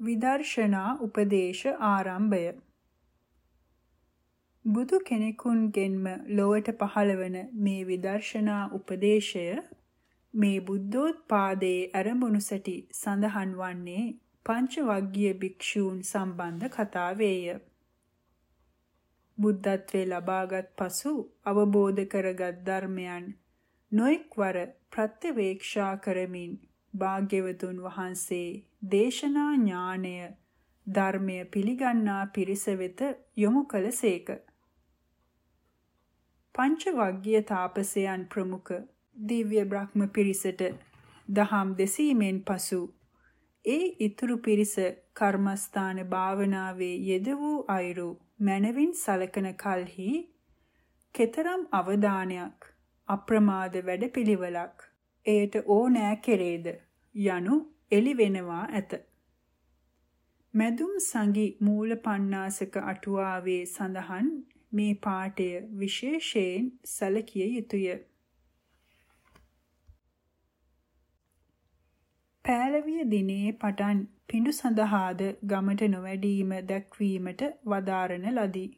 විදර්ශනා උපදේශ ආරම්භය බුදු කෙනෙකුන්ගෙන්ම ලොවට පහළවන මේ විදර්ශනා උපදේශය මේ බුද්ධෝත්පාදයේ ආරම්භණු සැටි සඳහන් වන්නේ පංච වග්ගීය භික්ෂූන් සම්බන්ධ කතාවේය. බුද්ධත්වේ ලබාගත් පසු අවබෝධ කරගත් ධර්මයන් නොඑක්වර ප්‍රත්‍යවේක්ෂා කරමින් භාග්‍යවතුන් වහන්සේ දේශනා ඥාණය ධර්මය පිළිගන්නා පිරිස වෙත යොමු කළසේක. පංච වග්ගීය තාපසයන් ප්‍රමුඛ දිව්‍ය බ්‍රහ්ම පිරිසට දහම් දෙසීමෙන් පසු ඒ ඉතුරු පිරිස කර්මස්ථාන භාවනාවේ යෙද වූ අයුරු මනවින් සලකන කල්හි කෙතරම් අවධානයක් අප්‍රමාද වැඩපිළිවෙලක් එයට ඕනෑ කෙරේද යනු එළි වෙනවා ඇත. මැදුම් සංගි මූල පණ්ණාසක අටුවාවේ සඳහන් මේ පාඨය විශේෂයෙන් සැලකිය යුතුය. පෑලවිය දිනේ පටන් පිඬු සඳහාද ගමට නොවැඩීම දැක්වීමට වදාරන ලදී.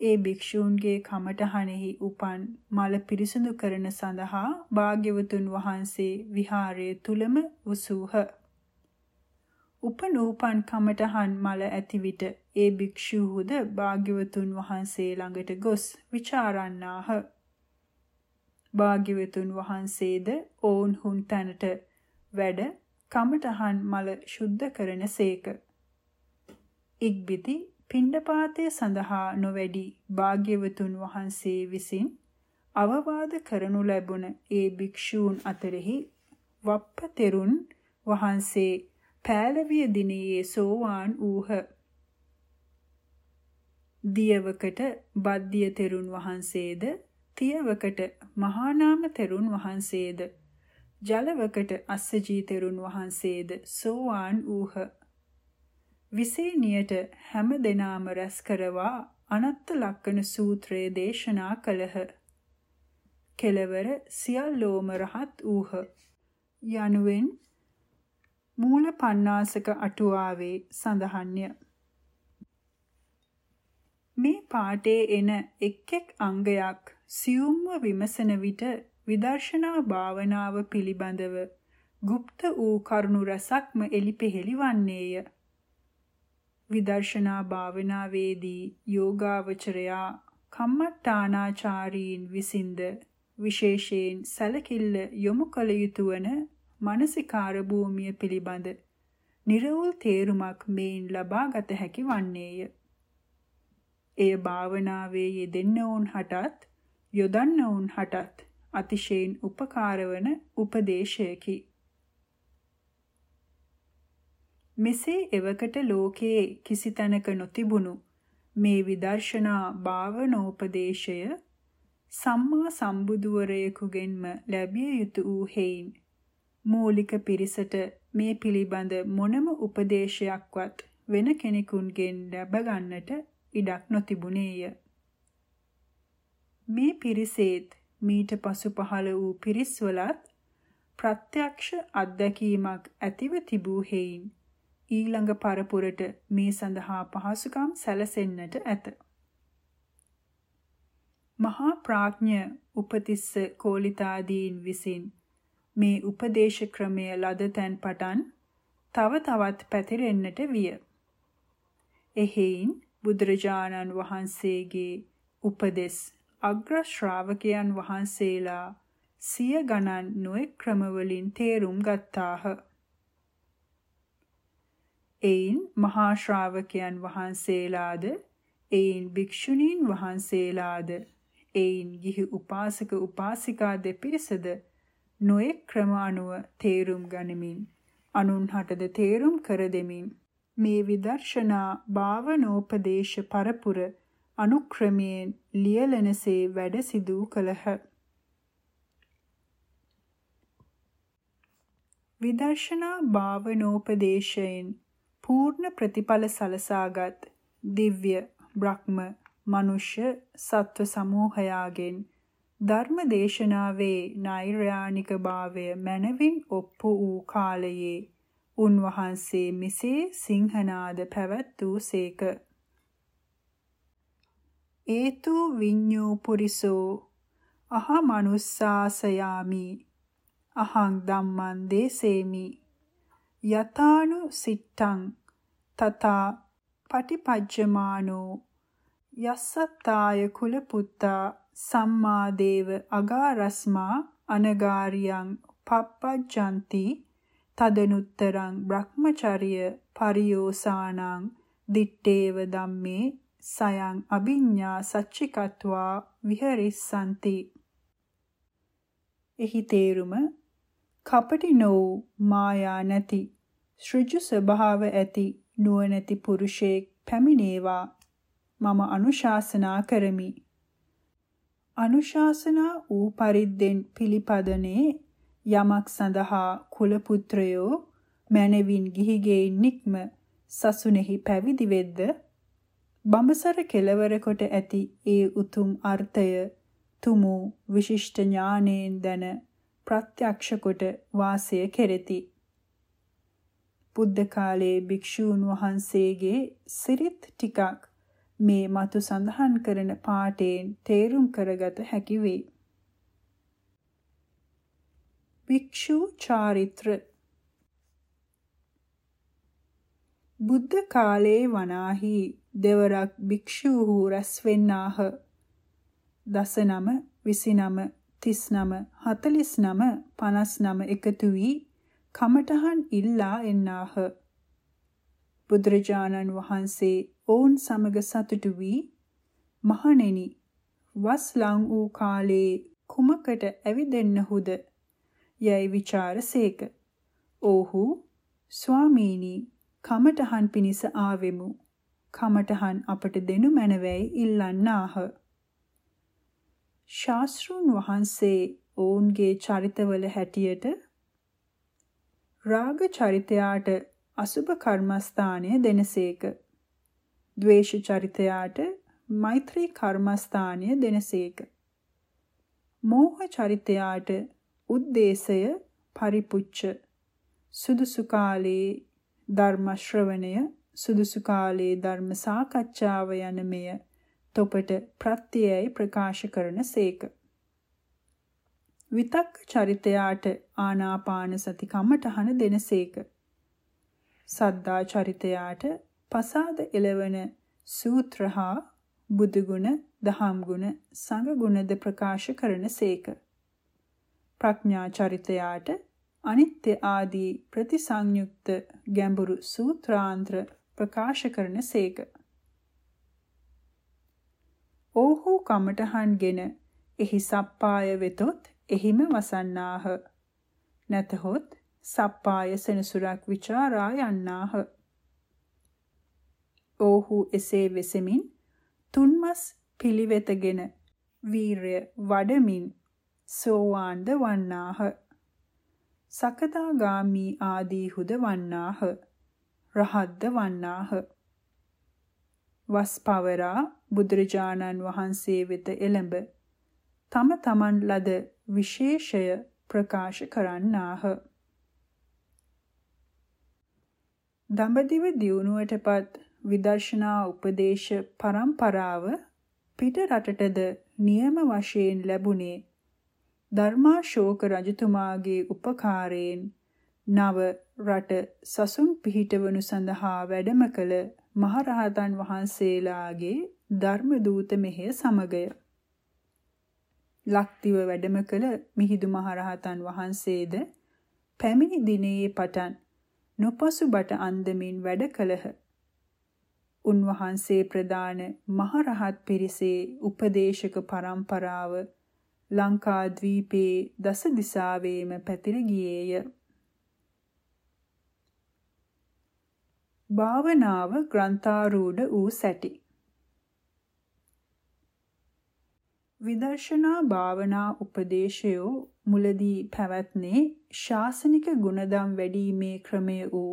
ඒ භික්ෂූන්ගේ කමඨහනෙහි උපන් මල පිරිසිදු කරන සඳහා භාග්‍යවතුන් වහන්සේ විහාරයේ තුලම වසූහ. උපනූපන් කමඨහන් මල ඇති විට ඒ භික්ෂූහුද භාග්‍යවතුන් වහන්සේ ළඟට ගොස් ਵਿਚාරන්නාහ. භාග්‍යවතුන් වහන්සේද ඔවුන්හුන් තැනට වැඩ කමඨහන් මල සුද්ධ කරනසේක. ඉක්බිති පිණ්ඩපාතය සඳහා නොවැඩි භාග්‍යවතුන් වහන්සේ විසින් අවවාද කරනු ලැබුණ ඒ භික්ෂූන් අතරෙහි වප්පතෙරුන් වහන්සේ පෑලවිය දිනයේ සෝවාන් වූහ. දියවකට බද්දිය තෙරුන් වහන්සේද තියවකට මහානාම තෙරුන් වහන්සේද ජලවකට අස්සජී තෙරුන් වහන්සේද සෝවාන් වූහ. විසේනියට හැම දෙනාම රැස් කරවා අනත්ත ලක්කන සූත්‍රය දේශනා කළහ. කෙලවර සියල්ලෝම රහත් වූහ. යනුවෙන් මූල පණ්ණාසක අටුවාවේ සඳහන්ය. මේ පාඨයේ එන එක් එක් අංගයක් සියුම්ව විමසන විට විදර්ශනා භාවනාව පිළිබඳව গুপ্ত වූ කරුණු රසක්ම එලිපෙහෙලි වන්නේය. විදර්ශනා භාවනාවේදී යෝගාවචරයා කම්මට්ටානාචාරීන් විසින්ද විශේෂයෙන් සැලකිල්ල යොමු කළ යුතු වන මානසිකාර භූමිය පිළිබඳ නිර්වෘල් තේරුමක් මේන් ලබාගත හැකි වන්නේය. එය භාවනාවේ යෙදෙන්න වුන් හටත් යොදන්න වුන් හටත් අතිශයින් උපකාර වන උපදේශයකි. මෙසේ එවකට ලෝකයේ කිසි තැනක නොතිබුණු මේ විදර්ශනා භාවනෝපදේශය සම්මා සම්බුදුවරයෙකුගෙන්ම ලැබිය යුතු වූ හේයින් මූලික පිරිසට මේ පිළිබඳ මොනම උපදේශයක්වත් වෙන කෙනෙකුන්ගෙන් ලැබ ගන්නට ඉඩක් නොතිබුණේය. මේ පිරිසේත් මීට පසු පහළ වූ පිරිස්වලත් ප්‍රත්‍යක්ෂ අත්දැකීමක් ඇතිව තිබූ හේයින් ඊළඟ පරපුරට මේ සඳහා පහසුකම් සැලසෙන්නට ඇත. මහා ප්‍රඥ උපතිස්ස කෝලිතාදීන් විසින් මේ උපදේශ ක්‍රමය ලද තැන් පටන් තව තවත් පැතිරෙන්නට විය. එහෙයින් බුදුරජාණන් වහන්සේගේ උපදෙස් අග්‍ර ශ්‍රාවකයන් වහන්සේලා සිය ගණන් නොඑක් ක්‍රමවලින් තේරුම් ගත්තාහ. එයින් මහා ශ්‍රාවකයන් වහන්සේලාද එයින් භික්ෂුණීන් වහන්සේලාද එයින් ගිහි උපාසක උපාසිකා දෙපිරිසද නොඑක් ක්‍රම අනුව තේරුම් ගනිමින් අනුන්හටද තේරුම් කර දෙමින් මේ විදර්ශනා භාවනෝපදේශ පරපුර අනුක්‍රමයෙන් ලියලනසේ වැඩ සිදු කළහ. විදර්ශනා භාවනෝපදේශයෙන් පූර්ණ ප්‍රතිඵල සලසාගත් දිව්‍ය බ්‍රහ්ම මනුෂ්‍ය සත්ව සමූහයාගෙන් ධර්ම දේශනාවේ නෛර්යානික භාවය මනවින් ඔප්පු වූ කාලයේ උන්වහන්සේ මෙසේ සිංහනාද පැවැත් වූ සේක. ඒතු විඤ්ඤෝ පුරිසෝ අහ මනුස්සාසයාමි අහං ධම්මං දේසේමි යතානු සිට්ටං තතා පටිපජ්ජමානෝ යස්සත්තාය කුල පුත්තා සම්මා දේව අගාරස්මා අනගාරියං පප්පජ්ජಂತಿ තදනුත්තරං බ්‍රහ්මචර්ය පරියෝසානං දිත්තේව ධම්මේ සයං අභිඤ්ඤා සච්චිකත්වා විහරිස්සanti එහි තේරුම කපටි නො මායා නැති සෘජු ස්වභාව ඇති නුවණැති පුරුෂයෙක් පැමිණේවා මම අනුශාසනා කරමි. අනුශාසනා වූ පරිද්දෙන් පිළිපදනේ යමක් සඳහා කුල පුත්‍රයෝ මැනවින් ගිහිගෙයින් නික්ම සසුනේහි පැවිදි වෙද්ද බඹසර කෙලවර කොට ඇති ඒ උතුම් අර්ථය තුමු විශිෂ්ට ඥානයෙන් දැන ප්‍රත්‍යක්ෂ කොට වාසය කෙරෙති. බුද්ධ කාලයේ භික්ෂූන් වහන්සේගේ සිරිත් ටිකක් මේ මතු සඳහන් කරන පාඨයෙන් තේරුම් කරගත හැකි වේ. භික්ෂු චාරිත්‍ර බුද්ධ කාලයේ වනාහි දෙවරක් භික්ෂූහු රැස් වෙන්නාහ. දසනම 29 39 49 59 එකතු වී කමඨහන් ඉල්ලා එන්නාහ. බුදුරජාණන් වහන්සේ ඔවුන් සමග සතුටු වී මහණෙනි වස් ලං වූ කාලේ කුමකට ඇවිදෙන්නහුද යයි ਵਿਚාරසේක. "ඕහු ස්වාමීනි කමටහන් පිනිස ආවෙමු. කමටහන් අපට දෙනු මැනවැයි ඉල්ලන්නාහ." ශාස්ත්‍රුන් වහන්සේ ඔවුන්ගේ චරිතවල හැටියට රාග චරිතයාට අසුභ කර්මස්ථානය දෙනසේක. ද්වේෂ චරිතයාට මෛත්‍රී කර්මස්ථානය දෙනසේක. මෝහ චරිතයාට උද්දේශය පරිපුච්ඡ සුදුසු කාලේ ධර්ම ශ්‍රවණය සුදුසු කාලේ ධර්ම සාකච්ඡාව යන මෙය තොපට ප්‍රත්‍යයයි ප්‍රකාශ කරන සේක. විතක්ක චරිතයාට ආනාපාන සති කමඨහන දෙනසේක. සද්දා චරිතයාට පසාද එළවන සූත්‍ර හා බුදුගුණ, දහම්ගුණ, සංඝගුණද ප්‍රකාශ කරනසේක. ප්‍රඥා චරිතයාට අනිත්‍ය ආදී ප්‍රතිසංයුක්ත ගැඹුරු සූත්‍රාන්ත්‍ර ප්‍රකාශ කරනසේක. ඕහු කමටහන්ගෙන එහි සප්පාය වෙතොත් එහිම වසන්නාහ. නැතහොත් සප්පාය සෙනසුරක් ਵਿਚාරා යන්නාහ. ඔව්හු එසේ වෙසෙමින් තුන්මස් පිළිවෙතගෙන වීරය වඩමින් සෝවාන්ද වන්නාහ. සකදාගාමි ආදීහුද වන්නාහ. රහත්ද වන්නාහ. වස් පවරා බුදුරජාණන් වහන්සේ වෙත එළඹ තම තමන් ලද විශේෂය ප්‍රකාශ කරන්නාහ. දඹදිව දියුණුවටපත් විදර්ශනා උපදේශ පරම්පරාව පිට රටටද නියම වශයෙන් ලැබුණේ ධර්මාශෝක රජතුමාගේ උපකාරයෙන් නව රට සසුන් පිහිටවනු සඳහා වැඩම කළ මහරහතන් වහන්සේලාගේ ධර්ම දූත මෙහෙය සමගය. ලක්තිව වැඩම කළ මිහිඳු මහරහතන් වහන්සේද පැමිණි දිනේ පටන් නොපසුබට අන්දමින් වැඩ කළහ. උන්වහන්සේ ප්‍රදාන මහරහත් පිරිසේ උපදේශක පරම්පරාව ලංකාද්වීපයේ දස දිසාවේම පැතිර ගියේය. භාවනාව ග්‍රන්ථාරූඪ වූ සැටි. විදර්ශනා භාවනා උපදේශයෝ මුලදී පැවැත්නේ ශාසනික ගුණදම් වැඩිීමේ ක්‍රමය වූ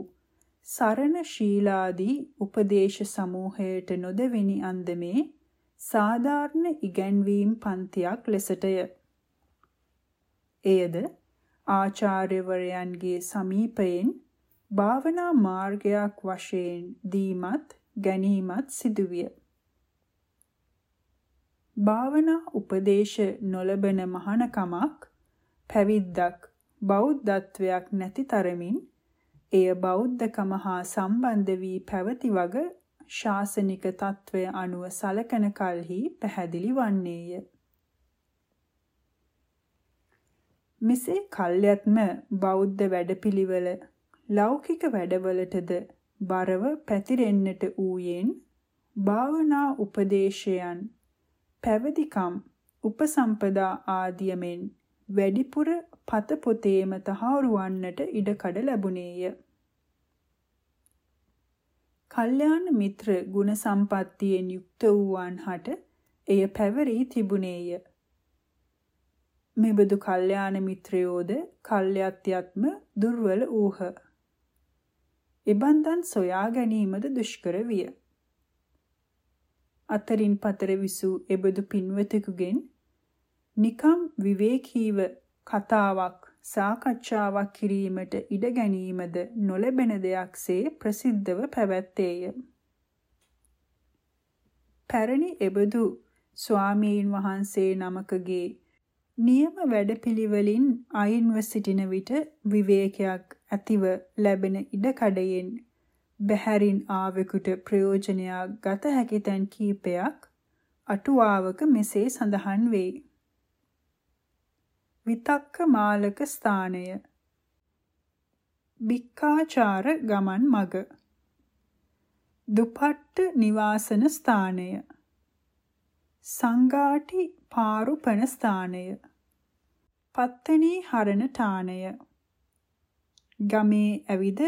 සරණ ශීලාදී උපදේශ සමූහයට නොදෙවෙනි අන්දමේ සාධාරණ ඉගැන්වීම් පන්තියක් ලෙසටය. එයද ආචාර්යවරයන්ගේ සමීපයෙන් භාවනා මාර්ගයක් වශයෙන් දීමත් ගැනීමත් සිදුවිය. භාවනා උපදේශ නොලබන මහානකමක් පැවිද්දක් බෞද්ධත්වයක් නැති තරමින් එය බෞද්ධකම හා සම්බන්ධ වී පැවති වග ශාසනික తත්වය අනුව සලකන කලෙහි පැහැදිලි වන්නේය. මෙසේ කල්යත්ම බෞද්ධ වැඩපිළිවෙල ලෞකික වැඩවලටද බරව පැතිරෙන්නට ඌයෙන් භාවනා උපදේශයන් පැවිදිකම් උපසම්පදා ආදියමෙන් වැඩිපුර පත පොතේම තහවුරු වන්නට ඉඩකඩ ලැබුණේය. කල්යාණ මිත්‍ර ගුණ සම්පත්තියෙන් යුක්ත වූවන් හට එය පැවරී තිබුණේය. මෙබඳු කල්යාණ මිත්‍රයෝද කල්යත්‍යත්ම දුර්වල ඌහ. එබන්දන් සොයා ගැනීමද දුෂ්කර විය. අතරින් පතර විසූ එබඳු පින්වතෙකුගෙන් නිකම් විවේකීව කතාවක් සාකච්ඡාවක් කිරීමට ඉඩ ගැනීමද නොලැබෙන දෙයක්සේ ප්‍රසිද්ධව පැවැත්තේය. පැරණි එබඳු ස්වාමීන් වහන්සේ නමකගේ නියම වැඩපිළිවෙලින් අයින්ව සිටින විට විවේකයක් ඇතිව ලැබෙන ඉඩකඩයෙන් බහැරින් ආවෙකුට ප්‍රයෝජනයක් ගත හැකි තැන් කීපයක් අටුවාවක මෙසේ සඳහන් වේ. විතක්ක මාලක ස්ථානය. බික්කාචාර ගමන් මග. දුපට්ට නිවාසන ස්ථානය. සංගාටි පාරුපන ස්ථානය. පත්තනී හරණ ඨානය. ගමේ ඇවිද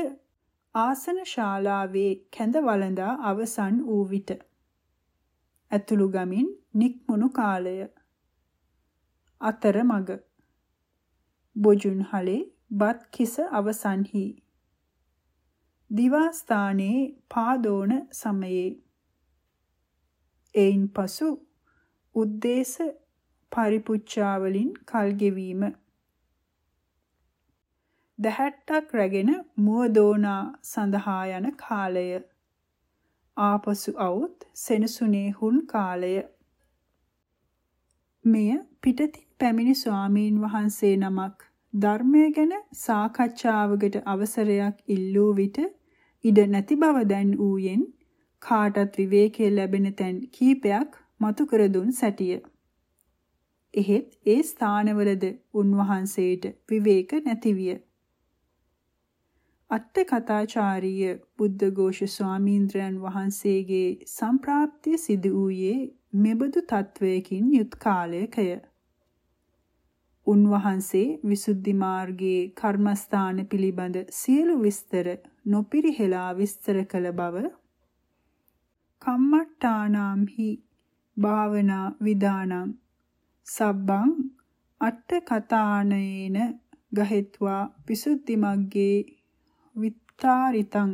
ආසන ශාලාවේ කැඳ වළඳා අවසන් වූ විට ඇතුළු ගමින් නික්මුණු කාලය. අතර මග බොජුන් හලේ බත් කිස අවසන්හි. දිවා ස්ථානයේ පාදෝන සමයේ. එයින් පසු උද්දේශ පරිපුච්ඡාවලින් කල් ගෙවීම දහට්ටක් රැගෙන මුව දෝනා සඳහා යන කාලය ආපසු අවුත් සෙනසුනේ හුන් කාලය මෙය පිටතින් පැමිණි ස්වාමීන් වහන්සේ නමක් ධර්මය ගැන සාකච්ඡාවකට අවසරයක් ඉල්ලූ විට ඉඩ නැති බව දැන් ඌයෙන් කාටත් විවේකයේ ලැබෙන තැන් කීපයක් මතු කර දුන් සැටිය. එහෙත් ඒ ස්ථානවලද උන්වහන්සේට විවේක නැතිවිය. අට්ඨ කතාචාරීය බුද්ධඝෝෂ ස්වාමීන්ද්‍රයන් වහන්සේගේ සම්ප්‍රාප්තිය සිදු වූයේ මෙබඳු තත්වයකින් යුත් කාලයකය. උන්වහන්සේ විසුද්ධි මාර්ගයේ කර්මස්ථාන පිළිබඳ සියලු විස්තර නොපිරිහෙලා විස්තර කළ බව කම්මට්ටානාම්හි භාවනා විදානං සබ්බං අට්ඨ කතානේන ගහෙත්වා විසුද්ධි මග්ගේ විත්තාරිතං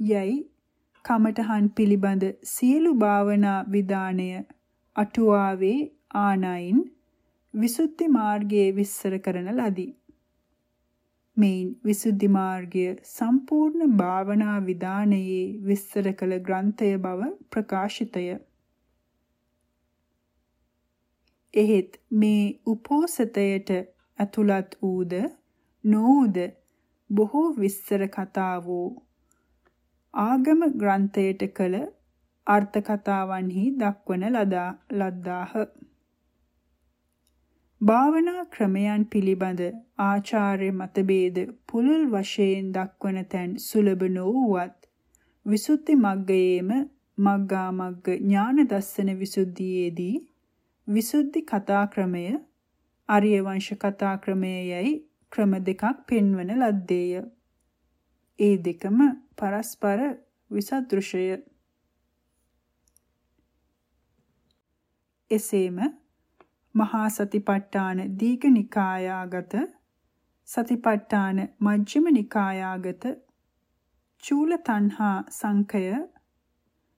යයි කමඨහන් පිළිබඳ සියලු භාවනා විදානය අටුවාවේ ආනයින් විසුද්ධි මාර්ගයේ විස්තර කරන ලදී. මෙයින් විසුද්ධි මාර්ගය සම්පූර්ණ භාවනා විදානයේ විස්තර කළ ග්‍රන්ථය බව ප්‍රකාශිතය. එහෙත් මේ උපෝසතයට ඇතුළත් වූද නොඌද බොහෝ විස්තර කතා වූ ආගම ග්‍රන්ථයට කළ අර්ථ කතාවන්හි දක්වන ලදා ලද්දාහ. භාවනා ක්‍රමයන් පිළිබඳ ආචාර්ය මතභේද පුලුල් වශයෙන් දක්වන තැන් සුලභ නොවුවත් විසුද්ධි මග්ගයේම මග්ගා මග්ග ඥාන දස්සන විසුද්ධියේදී විසුද්ධි කතා ක්‍රමය ආර්ය වංශ කතා ක්‍රමයයි ක්‍රම දෙකක් පෙන්වන ලද්දේය. ඒ දෙකම පරස්පර විසදෘශය. එසේම මහා සතිපට්ඨාන දීඝනිකායාගත සතිපට්ඨාන මජ්ක්‍ධිම නිකායාගත චූල තණ්හා සංඛය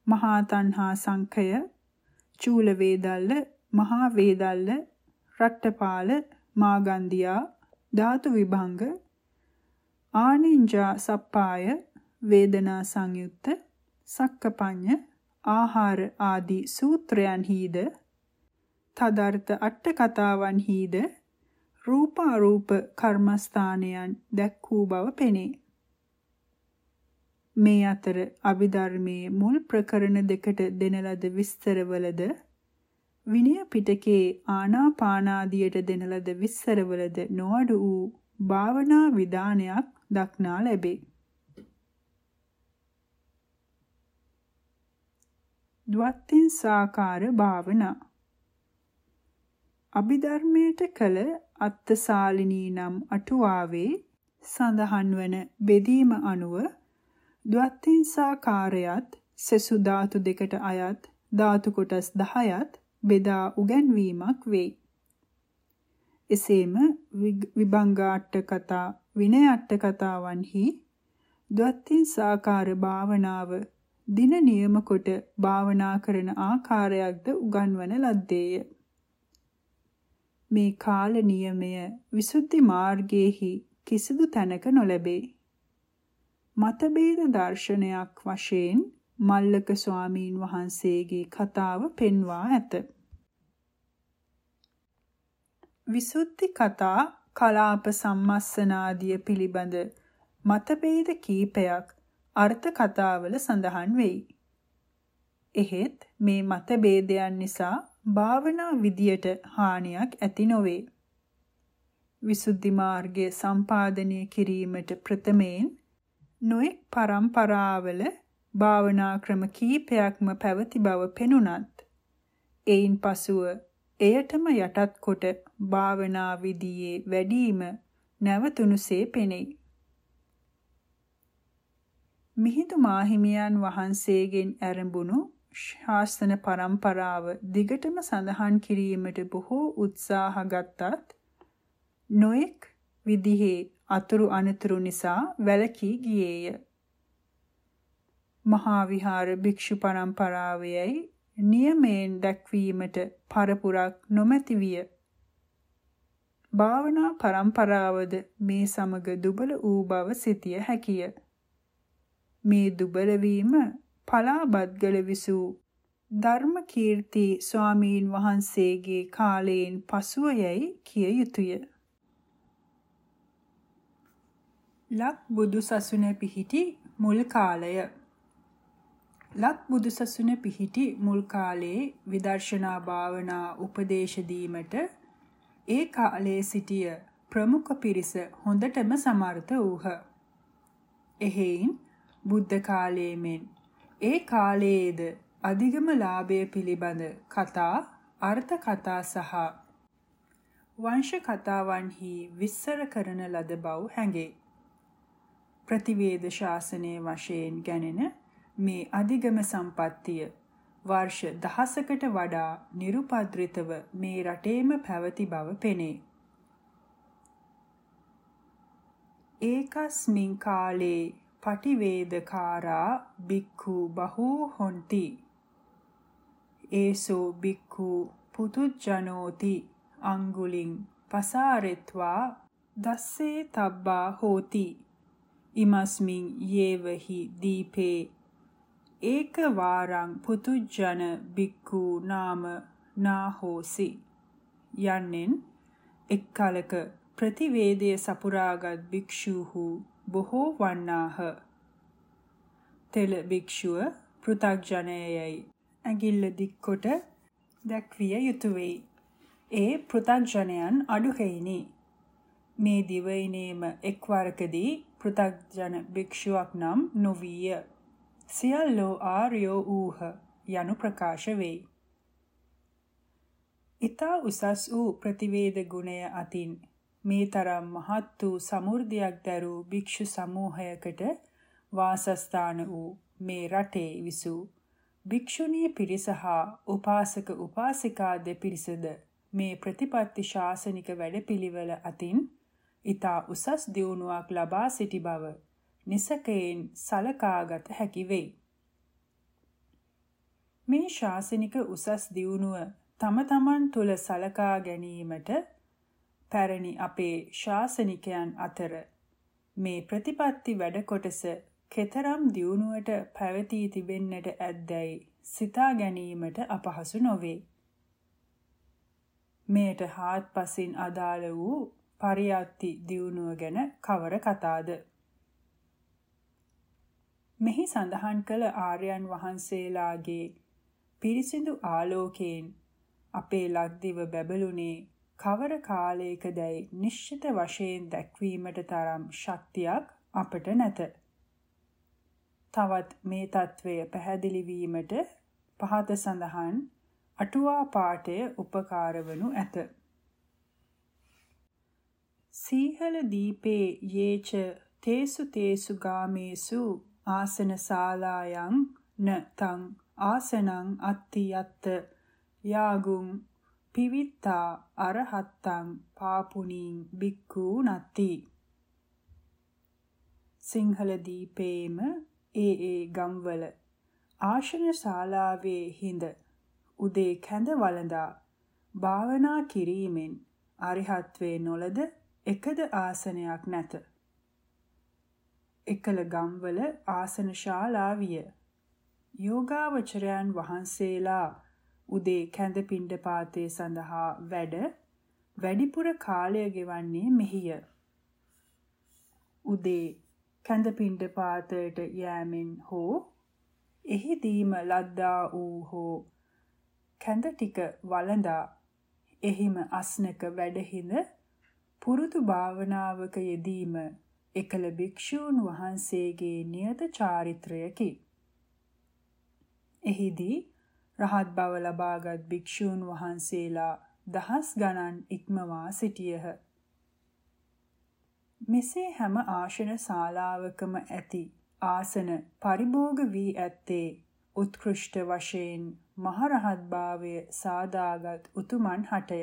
මහා තණ්හා සංඛය චූල වේදල්ල මහා ආනින්ජා සප්පාය වේදනා සංයුත්ත සක්කපඤ්ඤ ආහාර ආදී සූත්‍රයන්හිද තදර්ථ අට කතාවන්හිද රූපාරූප කර්මස්ථානයන් දැක් වූ බව පෙනේ. මේ අතර අභිධර්මයේ මුල් ප්‍රකරණ දෙකට දෙන ලද විස්තරවලද විනය පිටකේ ආනාපානාදියට දෙන ලද විස්තරවලද නොඅඩු වූ භාවනා විධානයක් දක්නා ලැබේ. ද්වත්තින් සාකාර භාවනා අභිධර්මයට කළ අත්තසාලිනී නම් අටුවාවේ සඳහන් වන බෙදීම අනුව ද්වත්තින් සාකාරයත් සසු ධාතු දෙකට අයත් ධාතු කොටස් 10ත් බෙදා උගන්වීමක් වෙයි. එසේම විභංගාට්ඨ කතා විනයට්ඨ කතාවන්හි ද්වත්තින් සාකාර භාවනාව දින නියම කොට භාවනා කරන ආකාරයක්ද උගන්වන ලද්දේය. මේ කාල නියමය විසුද්ධි මාර්ගයේහි කිසිදු තැනක නොලැබේ. මතභේද දර්ශනයක් වශයෙන් මල්ලක ස්වාමීන් වහන්සේගේ කතාව පෙන්වා ඇත. විසුද්ධි කතා කලාප සම්මස්සනාදිය පිළිබඳ මතභේද කීපයක් අර්ථ කතාවල සඳහන් වෙයි. එහෙත් මේ මතභේදයන් නිසා භාවනා විදියට හානියක් ඇති නොවේ. විසුද්ධි මාර්ගය සම්පාදනය කිරීමට ප්‍රථමයෙන් නොඑක් පරම්පරාවල භාවනා ක්‍රම කීපයක්ම පැවති බව පෙනුනත් එයින් පසුව එයටම යටත් කොට භාවනා විදියේ වැඩිම නැවතුණුසේ පෙනෙයි. මිහිඳු මාහිමියන් වහන්සේගෙන් ඇරඹුණු ශාස්ත්‍රන පරම්පරාව දිගටම සඳහන් කිරීමට බොහෝ උත්සාහ ගත්තත් නොඑක් විදිහේ අතුරු අනතුරු නිසා වැළකී ගියේය. මහා විහාර භික්ෂු පරම්පරාවේයි නියමයෙන් දැක්වීමට පරපුරක් නොමැති විය. භාවනා පරම්පරාවද මේ සමග දුබල වූ බව සිතිය හැකිය. මේ දුබල වීම පලාබත්ගල විසූ ධර්මකීර්ති ස්වාමීන් වහන්සේගේ කාලයෙන් පසුව යැයි කිය යුතුය. ලක් බුදු සසුන පිහිටි මුල් කාලය ලක් බුදු සසුන පිහිටි මුල් කාලයේ විදර්ශනා භාවනා උපදේශ දීමට ඒ කාලයේ සිටිය ප්‍රමුඛ පිරිස හොඳටම සමර්ථ වූහ. එහෙයින් බුද්ධ කාලයේ මෙන් ඒ කාලයේද අධිගම ලාභය පිළිබඳ කතා අර්ථ කතා සහ වංශ කතාවන්හි විස්තර කරන ලද බව හැඟේ. ප්‍රතිවේද ශාසනයේ වශයෙන් ගැනෙන මේ අධිගම සම්පත්තිය වර්ෂ දහසකට වඩා නිරුපද්‍රිතව මේ රටේම පැවති බව පෙනේ. ඒකස්මින් කාලේ පටිවේදකාරා බික්ඛු බහූ හොಂತಿ ඒසෝ බික්ඛු පුතුජනෝති අංගුලින් පසාරෙත්වා දස්සේ තබ්බා හෝති. ඉමස්මින් යේවහි දීපේ ඒක වාරං පුතුජන බික්ඛු නාම නාහෝසි යන්නෙන් එක් කලක ප්‍රතිවේදයේ සපුරාගත් භික්ෂූහු බොහෝ වන්නාහ. තෙල භික්ෂුව පෘථග්ජනයයි ඇඟිල්ල දික්කොට දැක්විය යුතුය වෙයි. ඒ පෘථග්ජනයන් අඩු හේිනි. මේ දිවයිනේම එක්වරකදී පෘථග්ජන භික්ෂුවක් නම් නොවිය. සියල්ලෝ ආර්යෝ ඌහ යනු ප්‍රකාශ වෙයි. ඊතා උසස් වූ ප්‍රතිවේද ගුණය අතින් මේ තරම් මහත් වූ සමෘද්ධියක් දරූ භික්ෂු සමූහයකට වාසස්ථාන වූ මේ රටේ විසූ භික්ෂුණී පිරිස හා උපාසක උපාසිකා දෙපිරිසද මේ ප්‍රතිපත්ති ශාසනික වැඩපිළිවෙල අතින් ඊතා උසස් දියුණුවක් ලබා සිටි බව නිසකයෙන් සලකාගත හැකි වෙයි. මේ ශාසනික උසස් දියුණුව තම තමන් තුළ සලකා ගැනීමට පැරණි අපේ ශාසනිකයන් අතර මේ ප්‍රතිපත්ති වැඩ කොටස කෙතරම් දියුණුවට පැවතී තිබෙන්නට ඇද්දැයි සිතා ගැනීමට අපහසු නොවේ. මෙයට හාත්පසින් අදාළ වූ පරියත්ති දියුණුව ගැන කවර කතාද? මෙහි සඳහන් කළ ආර්යයන් වහන්සේලාගේ පිරිසිදු ආලෝකයෙන් අපේ ලක්දිව බැබළුනේ කවර කාලයකදැයි නිශ්චිත වශයෙන් දැක්වීමට තරම් ශක්තියක් අපට නැත. තවත් මේ తත්වය පැහැදිලි වීමට පහත සඳහන් අටුවා පාඨය උපකාර වනු ඇත. සීහල දීපේ යේච තේසු තේසු ගාමේසු ආසන ශාලායන් න තං ආසනං අත්ති යත්ත යාගුම් පිවිත්තා අරහත්තං පාපුණීන් බික්ඛු නත්ති සිංහල දීපේම ඒ ඒ ගම්වල ආශන ශාලාවේ හිඳ උදේ කැඳ වළඳා භාවනා කිරීමෙන් අරිහත්වේ නොලද එකද ආසනයක් නැත. එකල ගම්වල ආසන ශාලාවිය. යෝගාවචරයන් වහන්සේලා උදේ කැඳ පිණ්ඩපාතේ සඳහා වැඩ වැඩිපුර කාලය ගෙවන්නේ මෙහිය. උදේ කැඳ පිණ්ඩපාතයට යෑමෙන් හෝ එහිදීම ලද්දා වූ හෝ කැඳ ටික වළඳා එහිම අස්නක වැඩහිඳ පුරුදු භාවනාවක යෙදීම එකල භික්ෂූන් වහන්සේගේ නියත චාරිත්‍රයකි. එහිදී රහත් බව ලබාගත් භික්ෂූන් වහන්සේලා දහස් ගණන් ඉක්මවා සිටියහ. මෙසේ හැම ආශන ශාලාවකම ඇති ආසන පරිභෝග වී ඇත්තේ උත්කෘෂ්ඨ වශයෙන් මහරහත් භාවය සාදාගත් උතුමන් හටය.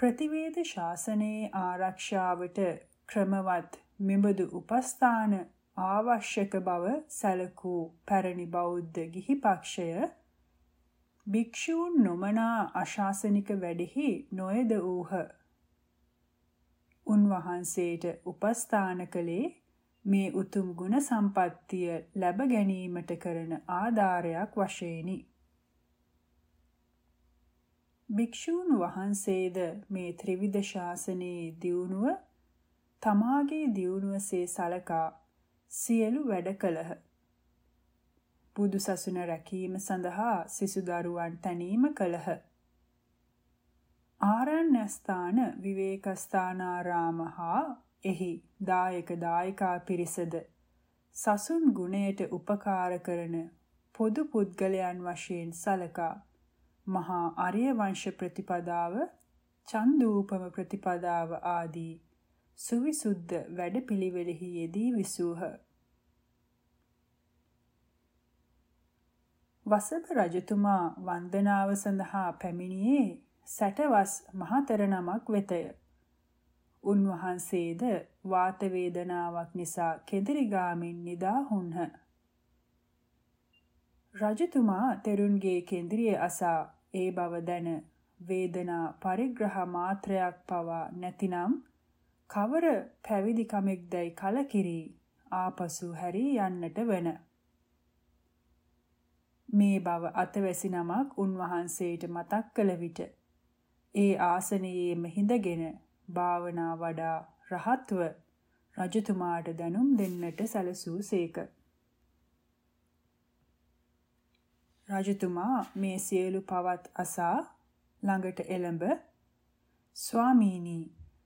ප්‍රතිවේද ශාසනයේ ආරක්ෂාවට ක්‍රමවත් මෙබඳු උපස්ථාන අවශ්‍යක බව සැලකූ පැරණි බෞද්ධ ගිහි පක්ෂය භික්ෂූන් නොමනා අශාසනික වැඩෙහි නොයද වූහ. උන්වහන්සේට උපස්ථාන කළේ මේ උතුම් ගුණ සම්පත්තිය ලැබ ගැනීමට කරන ආධාරයක් වශයෙනි. භික්ෂූන් වහන්සේද මේ ත්‍රිවිධ ශාසනයේ දියුණුව තමාගේ දියුණුවසේ සලකා සියලු වැඩ කළහ. බුදු සසුන රැකීම සඳහා සිසු දරුවන් තැනීම කළහ. ආරණ්‍යස්ථාන විවේකස්ථානාරාම හා එහි දායක දායිකා පිරිසද සසුන් ගුණයට උපකාර කරන පොදු පුද්ගලයන් වශයෙන් සලකා මහා ආර්ය වංශ ප්‍රතිපදාව චන්දූපම ප්‍රතිපදාව ආදී සුවිසුද්ධ වැඩපිළිවෙලෙහි යෙදී විසූහ. වසභ රජතුමා වන්දනාව සඳහා පැමිණියේ සැටවස් මහතර නමක් වෙතය. උන්වහන්සේද වාත වේදනාවක් නිසා කෙඳිරි ගාමින් නිදාහුන්හ. රජතුමා තෙරුන්ගේ කෙඳිරිය අසා ඒ බව දැන වේදනා පරිග්‍රහ මාත්‍රයක් පවා නැතිනම් කවර පැවිදි කමෙක්දයි කලකිරී ආපසු හැරී යන්නට වන. මේ බව අතවැසි නමක් උන්වහන්සේට මතක් කළ විට ඒ ආසනයේම හිඳගෙන භාවනා වඩා රහත්ව රජතුමාට දැනුම් දෙන්නට සැලසූ සේක. රජතුමා මේ සියලු පවත් අසා ළඟට එළඹ ස්වාමීනි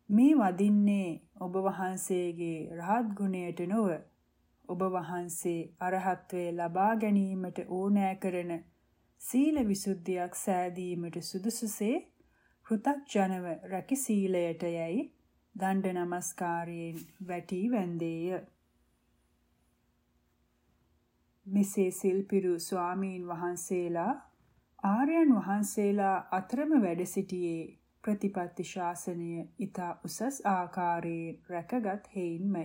මේ වදින්නේ ඔබ වහන්සේගේ රහත් ගුණයට නොව ඔබ වහන්සේ අරහත්වයේ ලබා ගැනීමට ඕනෑ කරන සීල විසුද්ධියක් සෑදීමට සුදුසුසේ පෘථග්ජනව රැකි සීලයට යැයි දණ්ඩ නමස්කාරයෙන් වැටි වැන්දේය. මෙසේ සිල්පිරු ස්වාමීන් වහන්සේලා ආර්යයන් වහන්සේලා අතරම වැඩ සිටියේ ප්‍රතිපත්ති ශාසනය ඊතා උසස් ආකාරයෙන් රැකගත් හේයින්මය.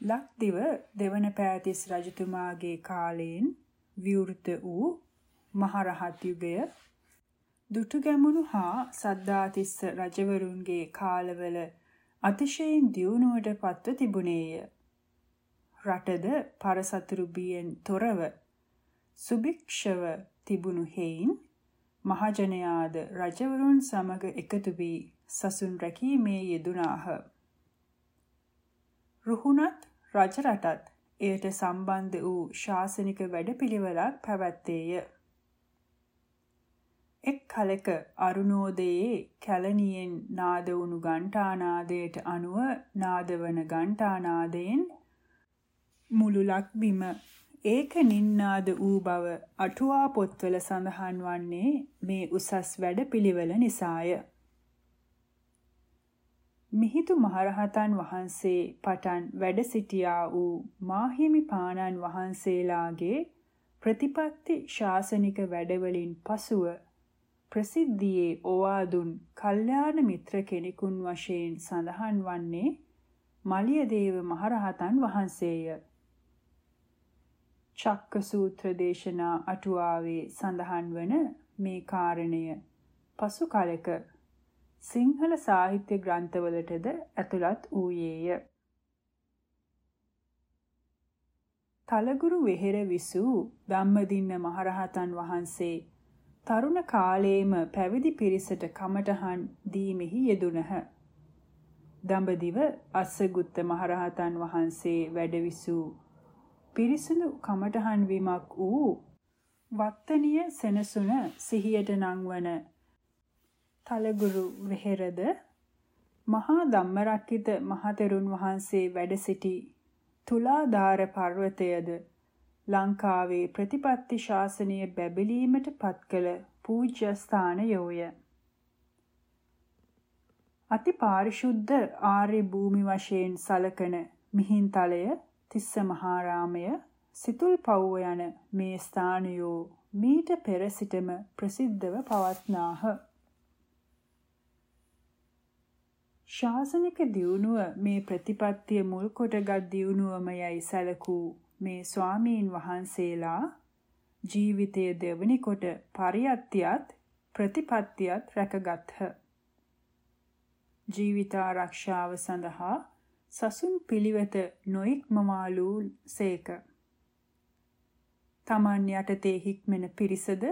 ලක්දිව දෙවන පෑතිස් රජතුමාගේ කාලයෙන් විවෘත වූ මහරහත් යුගය දුටු ගැමුණු හා සද්ධාතිස්ස රජවරුන්ගේ කාලවල අතිශයින් දියුණුවට පත්ව තිබුණේය. රටද පරසතුරු බියෙන් තොරව සුභික්ෂව තිබුණු හේයින් මහජනයාද රජවරුන් සමග එකතු වී සසුන් රැකීමේ යෙදුනාහ. රුහුණත් රජරටත් එයට සම්බන්ධ වූ ශාසනික වැඩපිළිවෙලක් පැවැත්තේය. එක් කලක අරුණෝදයේ කැලණියෙන් නාද වුණු ඝණ්ඨානාදයට අනුව නාදවන ඝණ්ඨානාදයෙන් මුළු ලක්බිම ඒක නින්නාද වූ බව අටුවා පොත්වල සඳහන් වන්නේ මේ උසස් වැඩපිළිවෙල නිසාය. මිහිඳු මහරහතන් වහන්සේ පටන් වැඩ සිටියා වූ මාහිමි පාණන් වහන්සේලාගේ ප්‍රතිපත්ති ශාසනික වැඩවලින් පසුව ප්‍රසිද්ධියේ ඕවාදුන් කල්යාණ මිත්‍ර කෙනෙකුන් වශයෙන් සඳහන් වන්නේ මලියදේව මහරහතන් වහන්සේය. චක්ක සූත්‍ර දේශනා අටුවාවේ සඳහන් වන මේ කාරණය පසු කලක සිංහල සාහිත්‍ය ග්‍රන්ථවලටද ඇතුළත් වූයේය. තලගුරු වෙහෙර විසූ ධම්මදින්න මහරහතන් වහන්සේ තරුණ කාලයේම පැවිදි පිරිසට කමඨහන් දීමෙහි යෙදුණහ. දඹදිව අස්සගුත්ත මහරහතන් වහන්සේ වැඩවිසූ පිරිසුදු කමඨහන් වීමක් වූ වත්තනිය සෙනසුන සිහියට නංවන තලගුරු වෙහෙරද මහා ධම්මරක්කිත මහතෙරුන් වහන්සේ වැඩ සිටි තුලාධාර පර්වතයද ලංකාවේ ප්‍රතිපත්ති ශාසනය බැබලීමට පත් කළ පූජ්‍ය ස්ථානයෝය. අති පාරිශුද්ධ ආර්ය භූමි වශයෙන් සලකන මිහින්තලය තිස්ස මහාරාමය සිතුල් පව්ව යන මේ ස්ථානයෝ මීට පෙර සිටම ප්‍රසිද්ධව පවත්නාහ. ශාසනික දියුණුව මේ ප්‍රතිපත්තිය මුල් කොටගත් දියුණුවම යයි සැලකූ මේ ස්වාමීන් වහන්සේලා ජීවිතයේ දෙවනි කොට පරියත්තියත් ප්‍රතිපත්තියත් රැකගත්හ. ජීවිතාරක්ෂාව සඳහා සසුන් පිළිවෙත නොඉක්මමාලු සේක. තමන් යටතේ හික්මෙන පිරිසද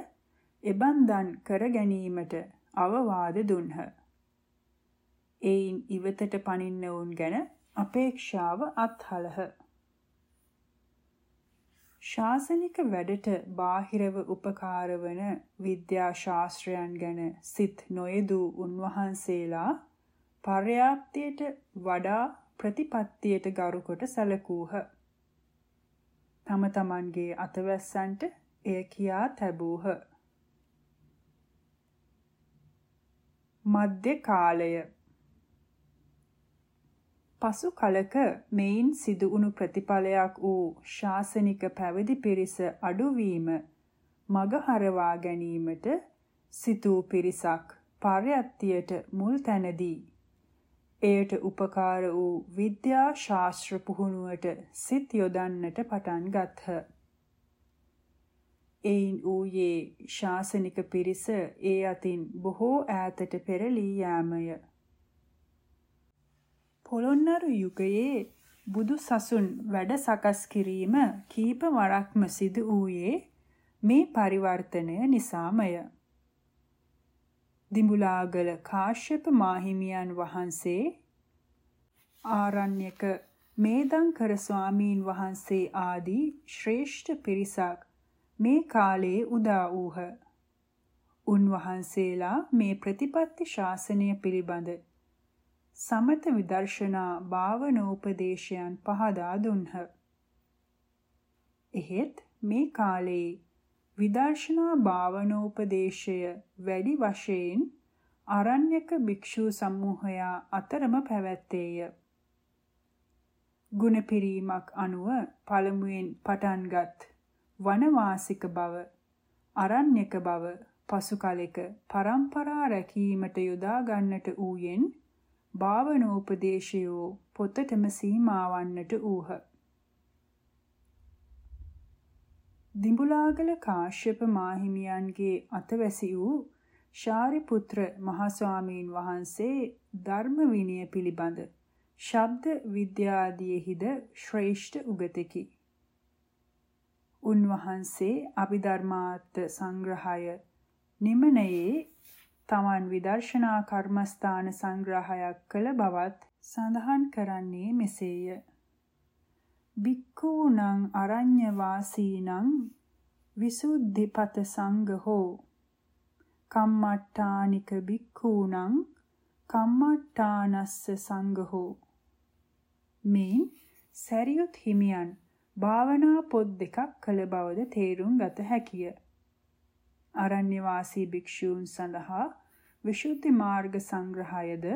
එබන්දන් කර ගැනීමට අවවාද දුන්හ. එයින් ඉවතට පනින්න වුන් ගැන අපේක්ෂාව අත්හලහ. ශාසනික වැඩට බාහිරව උපකාර වන විද්‍යා ශාස්ත්‍රයන් ගැන සිත් නොයදූ උන්වහන්සේලා පර්යාප්තියට වඩා ප්‍රතිපත්තියට ගරු කොට සැලකූහ. තම තමන්ගේ අතවැස්සන්ට එය කියා තැබූහ. මධ්‍ය කාලය පසු කලක මෙයින් සිදුවුණු ප්‍රතිඵලයක් වූ ශාසනික පැවිදි පිරිස අඩුවීම මගහරවා ගැනීමට සිතූ පිරිසක් පර්යත්තියට මුල් තැනදී එයට උපකාර වූ විද්‍යා ශාස්ත්‍ර පුහුණුවට සිත් යොදන්නට පටන් ගත්හ. එයින් ඌයේ ශාසනික පිරිස ඒ අතින් බොහෝ ඈතට පෙරලී යාමය. පොළොන්නරු යුගයේ බුදු සසුන් වැඩ සකස් කිරීම කීප වරක්ම සිදු වූයේ මේ පරිවර්තනය නිසාමය. දිඹුලාගල කාශ්‍යප මාහිමියන් වහන්සේ ආරණ්‍යක මේදංකර ස්වාමීන් වහන්සේ ආදී ශ්‍රේෂ්ඨ පිරිසක් මේ කාලයේ උදා වූහ. උන්වහන්සේලා මේ ප්‍රතිපත්ති ශාසනය පිළිබඳ සමත විදර්ශනා භාවනෝපදේශයන් පහදා දුන්හ. එහෙත් මේ කාලයේ විදර්ශනා භාවනෝපදේශය වැඩි වශයෙන් අරණ්‍යක භික්ෂු සමූහයා අතරම පැවැත්තේය. ගුණපිරීමක් අනුව පළමුවෙන් පටන්ගත් වනවාසික බව අරණ්‍යක බව පසු කලෙක පරම්පරා රැකීමට යොදා ගන්නට ඌයෙන් භාවනෝපදේශයෝ පොතටම සීමාවන්නට ඌහ. දිඹුලාගල කාශ්‍යප මාහිමියන්ගේ අතවැසි වූ ශාරිපුත්‍ර මහස්වාමීන් වහන්සේ ධර්ම විනය පිළිබඳ ශබ්ද විද්‍යාදීෙහිද ශ්‍රේෂ්ඨ උගතෙකි. උන්වහන්සේ අභිධර්මාර්ථ සංග්‍රහය නිමනයේ තමන් විදර්ශනා කර්මස්ථාන සංග්‍රහයක් කළ බවත් සඳහන් කරන්නේ මෙසේය. බික්ඛූනං අරඤ්‍ය වාසීනං විසුද්ධිපත සංඝහෝ කම්මට්ටානික බික්ඛූනං කම්මට්ටානස්ස සංඝහෝ මේ සරියුත් හිමියන් භාවනා පොත් දෙකක් කළ බවද තේරුම් ගත හැකිය. අරණ්‍ය වාසී භික්ෂූන් සඳහා විසුද්ධි මාර්ග සංග්‍රහයද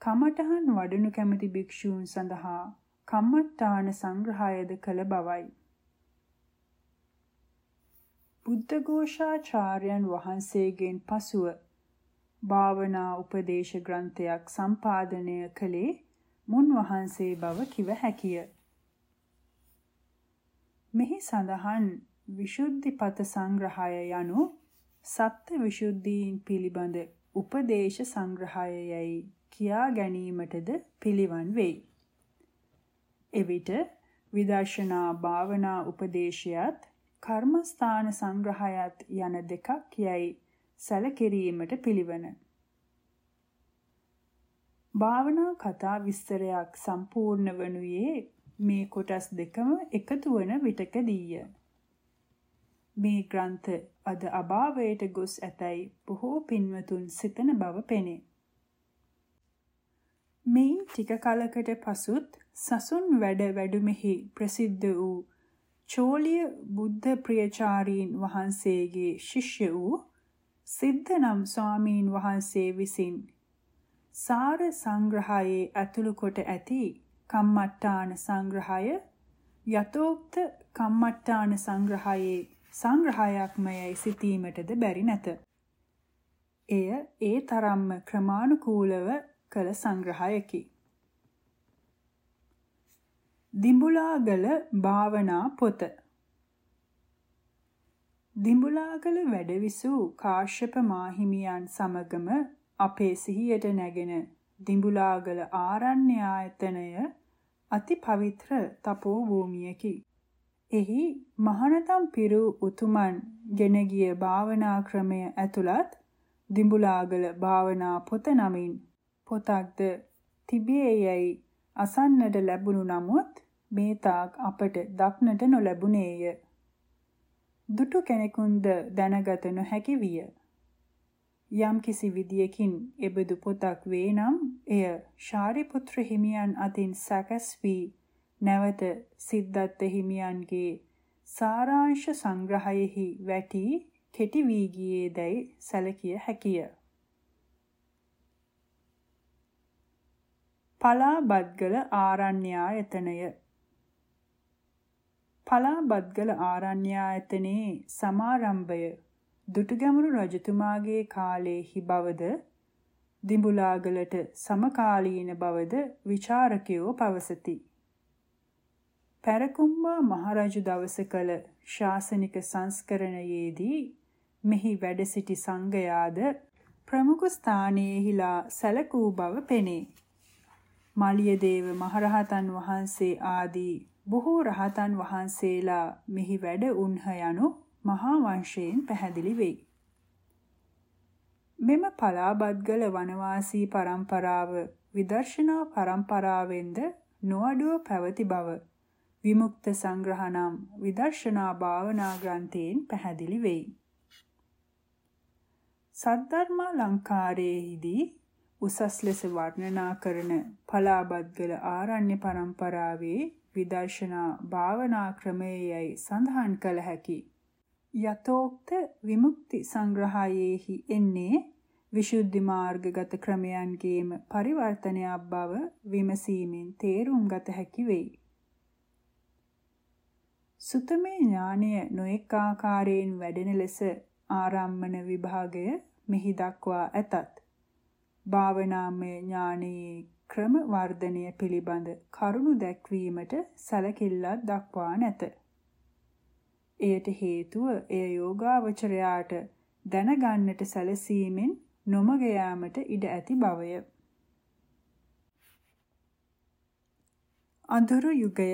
කමඨහන් වඩනු කැමති භික්ෂූන් සඳහා කම්මට්ටාන සංග්‍රහයද කළ බවයි. බුද්ධඝෝෂාචාර්යයන් වහන්සේගෙන් පසුව භාවනා උපදේශ ග්‍රන්ථයක් සම්පාදනය කළේ මුන් වහන්සේ බව කිව හැකිය. මෙහි සඳහන් විසුද්ධිපත සංග්‍රහය යනු සත්‍ය විසුද්ධීන් පිළිබඳ උපදේශ සංග්‍රහයයයි කියා ගැනීමටද පිළිවන් වෙයි. එවිට විදර්ශනා භාවනා උපදේශයත් කර්මස්ථාන සංග්‍රහයත් යන දෙකක් යයි සැලකිරීමට පිළිවන. භාවනා කතා විස්තරයක් සම්පූර්ණ වනුයේ මේ කොටස් දෙකම එකතු වන විටකදීය. මේ ග්‍රන්ථ අද අභාවයට ගොස් ඇතැයි බොහෝ පින්වතුන් සිතන බව පෙනේ. මේ ටික කලකට පසුත් සසුන් වැඩ වැඩුමෙහි ප්‍රසිද්ධ වූ චෝලිය බුද්ධ ප්‍රියචාරීන් වහන්සේගේ ශිෂ්‍ය වූ සිද්ධ නම් ස්වාමීන් වහන්සේ විසින් සාර සංග්‍රහයේ ඇතුළු කොට ඇති කම්මට්ටාන සංග්‍රහය යතෝක්ත කම්මට්ටාන සංග්‍රහයේ සංග්‍රහයක්මයයි සිතීමටද බැරි නැත. එය ඒ තරම්ම ක්‍රමානුකූලව කළ සංග්‍රහයකි. දිඹුලාගල භාවනා පොත දිඹුලාගල වැඩවිසූ කාශ්‍යප මාහිමියන් සමගම අපේ සිහියට නැගෙන දිඹුලාගල ආරණ්‍ය ආයතනය අති පවිත්‍ර තපෝ භූමියකි. එහි මහානතම් පිරු උතුමන් ගෙන ගිය භාවනා ක්‍රමය ඇතුළත් දිඹුලාගල භාවනා පොත නමින් පොතක්ද තිබියේයයි අසන්නට ලැබුණු නමුත් මේ තාක් අපට දක්නට නොලැබුණේය. දුටු කෙනෙකුන්ද දැනගත නොහැකි විය. යම් කිසි විදියකින් එබඳු පොතක් වේ නම් එය ශාරිපුත්‍ර හිමියන් අතින් සැකස් වී නැවත සිද්ධාර්ථ හිමියන්ගේ සාරාංශ සංග්‍රහයෙහි වැටි කෙටි වී ගියේදයි සැලකිය හැකිය. පලාබත්ගල ආරණ්‍යායතනය පලාබත්ගල ආරණ්‍යායතනයේ සමාරම්භය දුටුගැමුණු රජතුමාගේ කාලයේහි බවද දිඹුලාගලට සමකාලීන බවද විචාරකයෝ පවසති. පැරකුම්බා මහරජු දවස කළ ශාසනික සංස්කරණයේදී මෙහි වැඩ සිටි සංඝයාද ප්‍රමුඛ ස්ථානයේහිලා සැලකූ බව පෙනේ. මාලියදේව මහරහතන් වහන්සේ ආදී බොහෝ රහතන් වහන්සේලා මෙහි වැඩ උන්හ යනු මහා වංශයෙන් පැහැදිලි වෙයි. මෙම පලාබත්ගල වනවාසී පරම්පරාව විදර්ශනා පරම්පරාවෙන්ද නොඅඩුව පැවති බව විමුක්ත සංග්‍රහ නම් විදර්ශනා භාවනා ග්‍රන්ථයෙන් පැහැදිලි වෙයි. සද්ධර්ම ලංකාරයේදී උසස් ලෙස වර්ණනා කරන පලාබත්ගල ආරණ්‍ය පරම්පරාවේ විදර්ශනා භාවනා ක්‍රමයේයි සඳහන් කළ හැකියි. යතෝක්ත විමුක්ති සංග්‍රහයේහි එන්නේ විසුද්ධි මාර්ගගත ක්‍රමයන්ගේම පරිවර්තනයක් බව විමසීමෙන් තේරුම් ගත හැකි වෙයි. සුතමේ ඥානය නොඑක ආකාරයෙන් වැඩෙන ලෙස ආරම්මන විභාගය මෙහි දක්වා ඇතත් භාවනාමය ඥානයේ ක්‍රම වර්ධනය පිළිබඳ කරුණු දැක්වීමට සැලකිල්ලක් දක්වා නැත. එයට හේතුව එය යෝගාවචරයාට දැනගන්නට සැලසීමෙන් නොමග යාමට ඉඩ ඇති බවය. අඳුරු යුගය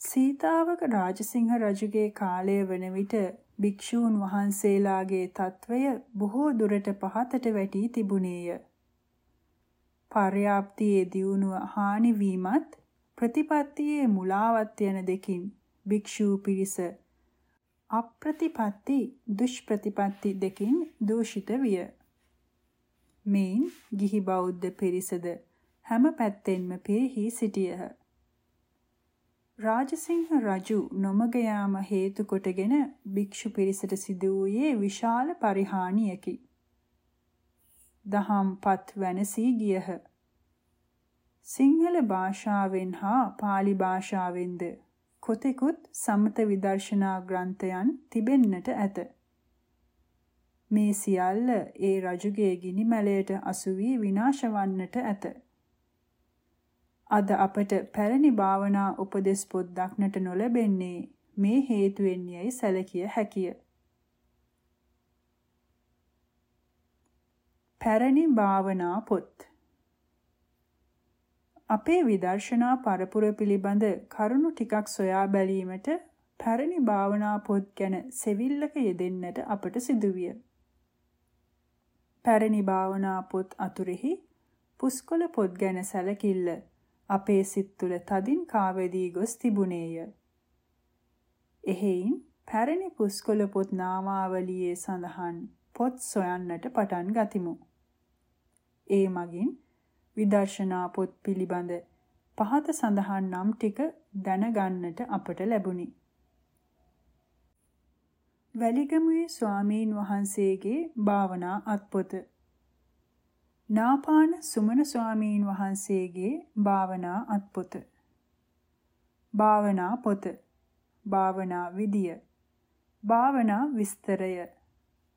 සීතාවක රාජසිංහ රජුගේ කාලය වන විට භික්ෂූන් වහන්සේලාගේ తත්වය බොහෝ දුරට පහතට වැටී තිබුණේය. පර්යාප්තියේ දියුණුව හානි වීමත් ප්‍රතිපත්තියේ මුලාවත් යන දෙකින් භික්ෂූ පිරිස අප්‍රතිපත්ති දුෂ්ප්‍රතිපත්ති දෙකින් දූෂිත විය. මෙයින් ගිහි බෞද්ධ පිරිසද හැම පැත්තෙන්ම පිරිහි සිටියහ. රාජසිංහ රජු නොමග යාම හේතු කොටගෙන භික්ෂු පිරිසට සිදු වූයේ විශාල පරිහානියකි. දහම්පත් වෙනසී ගියහ. සිංහල භාෂාවෙන් හා pāli භාෂාවෙන්ද කොතෙකුත් සමත විදර්ශනා ග්‍රන්ථයන් තිබෙන්නට ඇත. මේ සියල්ල ඒ රජුගේ ගිනි මැලයට අසු වී විනාශ වන්නට ඇත. අද අපට පැරණි භාවනා උපදෙස් පොත් දක්නට නොලැබෙන්නේ මේ හේතුවෙන් යයි සැලකිය හැකිය. පැරණි භාවනා පොත් අපේ විදර්ශනා පරපුර පිළිබඳ කරුණු ටිකක් සොයා බැලීමට පැරණි භාවනා පොත් ගැන සෙවිල්ලක යෙදෙන්නට අපට සිදුවිය. පැරණි භාවනා පොත් අතුරෙහි පුස්කොළ පොත් ගැන සැලකිල්ල අපේ සිත් තුළ තදින් කාවැදී ගොස් තිබුණේය. එහෙයින් පැරණි පුස්කොළ පොත් නාමාවලියේ සඳහන් පොත් සොයන්නට පටන් ගතිමු. ඒ මගින් විදර්ශනා පොත් පිළිබඳ පහත සඳහන් නම් ටික දැනගන්නට අපට ලැබුණි. වැලිගමුවේ ස්වාමීන් වහන්සේගේ භාවනා අත්පොත නාපාන සුමන ස්වාමීන් වහන්සේගේ භාවනා අත්පොත. භාවනා පොත. භාවනා විදිය. භාවනා විස්තරය.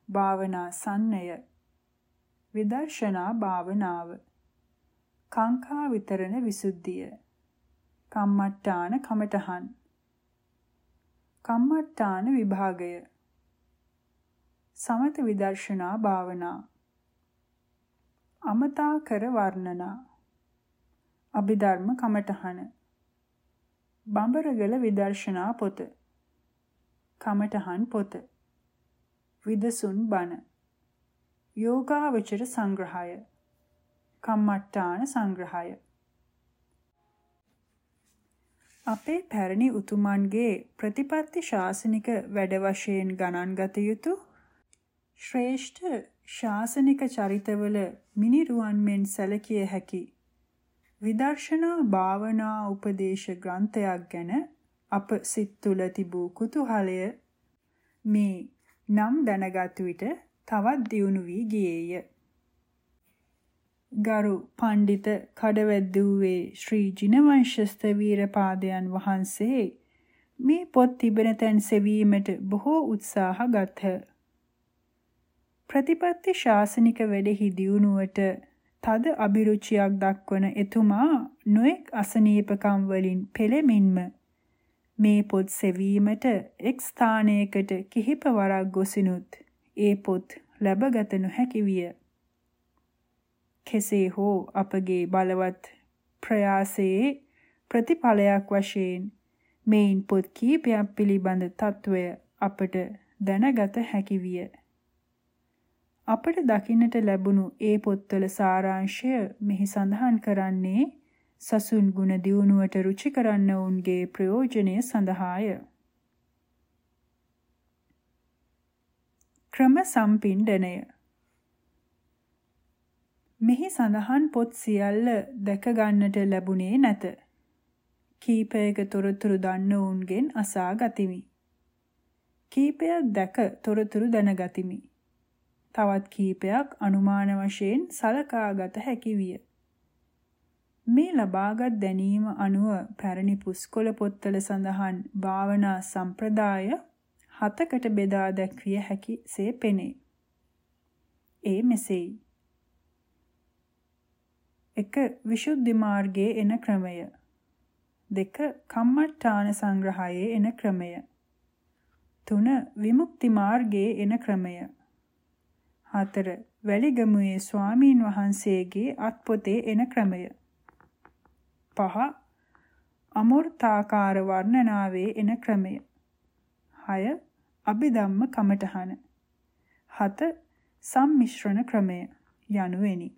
භාවනා සන්නය. විදර්ශනා භාවනාව. කාංකා විතරණ විසුද්ධිය. කම්මට්ටාන කමටහන් කම්මට්ටාන විභාගය. සමත විදර්ශනා භාවනා. අමතා කර වර්ණනා. අභිධර්ම කමඨහන. බඹරගල විදර්ශනා පොත. කමඨහන් පොත. විදසුන් බණ. යෝගාවචර සංග්‍රහය. කම්මට්ටාන සංග්‍රහය. අපේ පැරණි උතුමන්ගේ ප්‍රතිපත්ති ශාසනික වැඩ වශයෙන් ගණන් ගත යුතු ශ්‍රේෂ්ඨ ශාසනික චරිතවල මිනිරුවන් මෙන් සැලකිය හැකි විදර්ශනා භාවනා උපදේශ ග්‍රන්ථයක් ගැන අප සිත් තුළ තිබූ කුතුහලය මේ නම් දැනගත් විට තවත් දියුණු වී ගියේය. ගරු පඬිත කඩවැද්දුවේ ශ්‍රී ජිනවංශස්ත වීරපාදයන් වහන්සේ මේ පොත් තිබෙන තැන් සෙවීමට බොහෝ උත්සාහ ගත්හ. ප්‍රතිපත්ති ශාසනික වැඩෙහි දියුණුවට තද අභිරුචියක් දක්වන එතුමා නොඑක් අසනීපකම් වලින් පෙළෙමින්ම මේ පොත් සෙවීමට එක් ස්ථානයකට කිහිප වරක් ගොසිනුත් ඒ පොත් ලැබගත නොහැකි විය. කෙසේ හෝ අපගේ බලවත් ප්‍රයාසයේ ප්‍රතිඵලයක් වශයෙන් මේන් පොත් කීපයක් පිළිබඳ తত্ত্বය අපට දැනගත හැකි විය. අපට දකින්නට ලැබුණු ඒ පොත්වල සාරාංශය මෙහි සඳහන් කරන්නේ සසුන් ගුණ දියුණුවට රුචි කරන්න වුන්ගේ ප්‍රයෝජනය සඳහාය. ක්‍රම සම්පින්ඩණය මෙහි සඳහන් පොත් සියල්ල දැක ගන්නට ලැබුණේ නැත. කීපයක තොරතුරු දන්න වුන්ගෙන් අසා ගතිමි. කීපයක් දැක තොරතුරු දැනගතිමි. තවත් කීපයක් අනුමාන වශයෙන් සලකාගත හැකි විය. මේ ලබාගත් දැනීම අනුව පැරණි පුස්කොළ පොත්වල සඳහන් භාවනා සම්ප්‍රදාය හතකට බෙදා දැක්විය හැකිසේ පෙනේ. ඒ මෙසේයි. 1. විසුද්ධි මාර්ගයේ එන ක්‍රමය. 2. කම්මට්ටාන සංග්‍රහයේ එන ක්‍රමය. 3 විමුක්ති මාර්ගයේ එන ක්‍රමය 4 වැලිගමුවේ ස්වාමීන් වහන්සේගේ අත්පොතේ එන ක්‍රමය. 5 අමෘතාකාර වර්ණනාවේ එන ක්‍රමය. 6 අභිධම්ම කමඨහන. 7 සම්මිශ්‍රණ ක්‍රමය යනුවෙනි.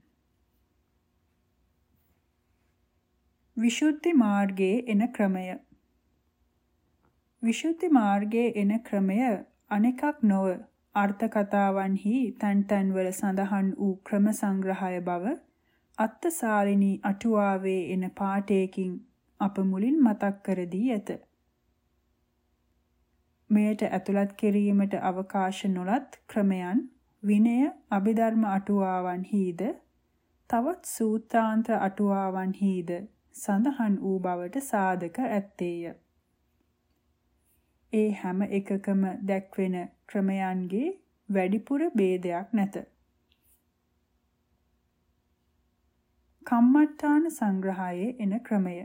විසුද්ධි මාර්ගයේ එන ක්‍රමය. විසුද්ධි මාර්ගයේ එන ක්‍රමය අනෙකක් නොව අර්ථ කතාවන්හි තන් තන්වල සඳහන් වූ ක්‍රම සංග්‍රහය බව අත්තසාලිනී අටුවාවේ එන පාඨයකින් අප මුලින් මතක් කර දී ඇත. මෙයට ඇතුළත් කිරීමට අවකාශ නොලත් ක්‍රමයන් විනය අභිධර්ම අටුවාවන්හිද තවත් සූත්‍රාන්ත අටුවාවන්හිද සඳහන් වූ බවට සාධක ඇත්තේය. ඒ හැම එකකම දැක්වෙන ක්‍රමයන්ගේ වැඩිපුර ભેදයක් නැත. කම්මට්ටාන සංග්‍රහයේ එන ක්‍රමය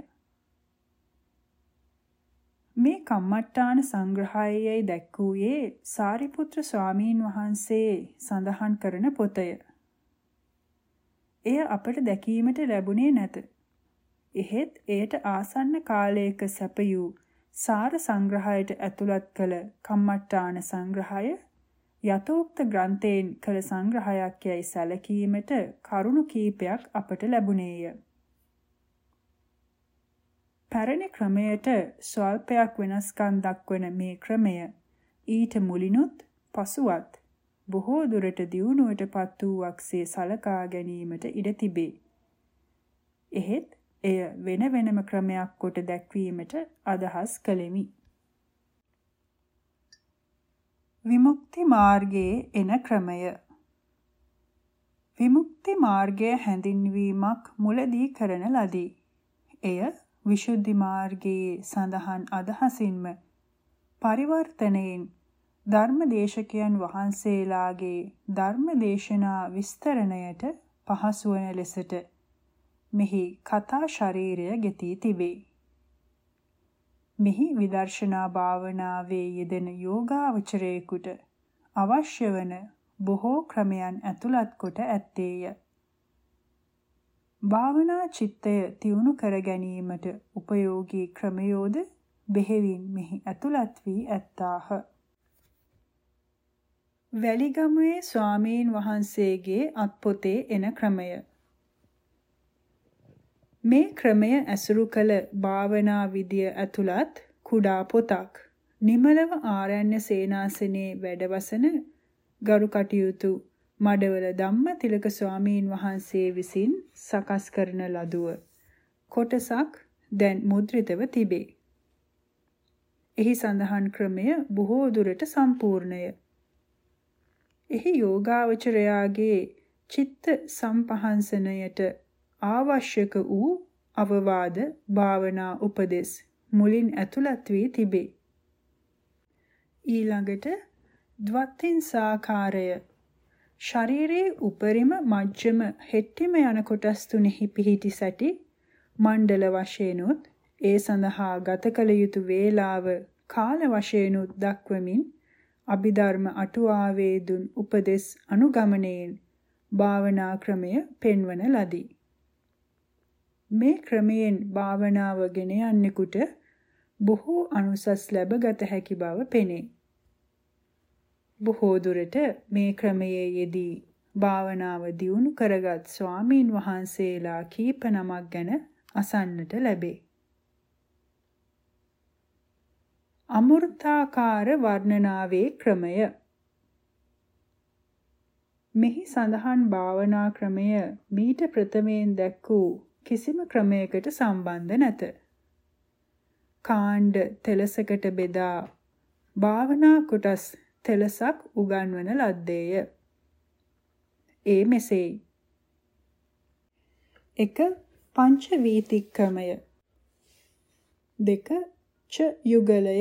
මේ කම්මට්ටාන සංග්‍රහයයි දැක්වූයේ සාරිපුත්‍ර ස්වාමීන් වහන්සේ සඳහන් කරන පොතය. එය අපට දැකීමට ලැබුණේ නැත. එහෙත් එයට ආසන්න කාලයක සැපයූ සාර සංග්‍රහයට ඇතුළත් කළ කම්මට්ටාන සංග්‍රහය යතෝක්ත ග්‍රන්ථයෙන් කළ සංග්‍රහයක් යයි සැලකීමට කරුණු කීපයක් අපට ලැබුණේය. පැරණි ක්‍රමයට ස්වල්පයක් වෙනස්කම් දක්වන මේ ක්‍රමය ඊට මුලිනුත් පසුවත් බොහෝ දුරට දියුණුවට පත් වූ වක්සේ සලකා ගැනීමට ඉඩ තිබේ. එහෙත් එය වෙන වෙනම ක්‍රමයක් කොට දැක්වීමට අදහස් කළෙමි. විමුක්ති මාර්ගයේ එන ක්‍රමය විමුක්ති මාර්ගය හැඳින්වීමක් මුලදී කරන ලදී. එය විසුද්ධි මාර්ගයේ සඳහන් අදහසින්ම පරිවර්තනයෙන් ධර්මදේශකයන් වහන්සේලාගේ ධර්මදේශනා විස්තරණයට පහසු වන ලෙසට මෙහි කතා ශරීරය ගෙතී තිබේ. මෙහි විදර්ශනා භාවනාවේ යෙදෙන යෝගාවචරයෙකුට අවශ්‍ය වන බොහෝ ක්‍රමයන් ඇතුළත් කොට ඇත්තේය. භාවනා චිත්තය තියුණු කර ගැනීමට උපයෝගී ක්‍රමයෝද බෙහෙවින් මෙහි ඇතුළත් වී ඇත්තාහ. වැලිගමුවේ ස්වාමීන් වහන්සේගේ අත්පොතේ එන ක්‍රමය මේ ක්‍රමය ඇසුරු කළ භාවනා විදිය ඇතුළත් කුඩා පොතක් නිමලව ආරණ්‍ය සේනාසනේ වැඩවසන ගරු කටයුතු මඩවල ධම්මතිලක ස්වාමීන් වහන්සේ විසින් සකස් කරන ලදුව කොටසක් දැන් මුද්‍රිතව තිබේ. එහි සඳහන් ක්‍රමය බොහෝ දුරට සම්පූර්ණය. එහි යෝගාවචරයාගේ චිත්ත සම්පහන්සනයට අවශ්‍යක වූ අවවාද භාවනා උපදෙස් මුලින් ඇතුළත් වී තිබේ. ඊළඟට ද්වත්තින් සාකාරය ශරීරයේ උපරිම මජ්ජම හෙට්ටිම යන කොටස් තුනෙහි පිහිටි සැටි මණ්ඩල වශයෙන්ුත් ඒ සඳහා ගත කළ යුතු වේලාව කාල වශයෙන්ුත් දක්වමින් අභිධර්ම අටුවාවේ දුන් උපදෙස් අනුගමනයෙන් භාවනා ක්‍රමය පෙන්වන ලදී. මේ ක්‍රමයෙන් භාවනාව ගෙන යන්නෙකුට බොහෝ අනුසස් ලැබගත හැකි බව පෙනේ. බොහෝ දුරට මේ ක්‍රමයේ යෙදී භාවනාව දියුණු කරගත් ස්වාමීන් වහන්සේලා කීප නමක් ගැන අසන්නට ලැබේ. අමෘතාකාර වර්ණනාවේ ක්‍රමය මෙහි සඳහන් භාවනා ක්‍රමය මීට ප්‍රථමයෙන් දැක් වූ කිසිම ක්‍රමයකට සම්බන්ධ නැත. කාණ්ඩ තෙලසකට බෙදා භාවනා කොටස් තෙලසක් උගන්වන ලද්දේය. ඒ මෙසේයි. 1. පංච වීතික්‍රමය 2. ච යුගලය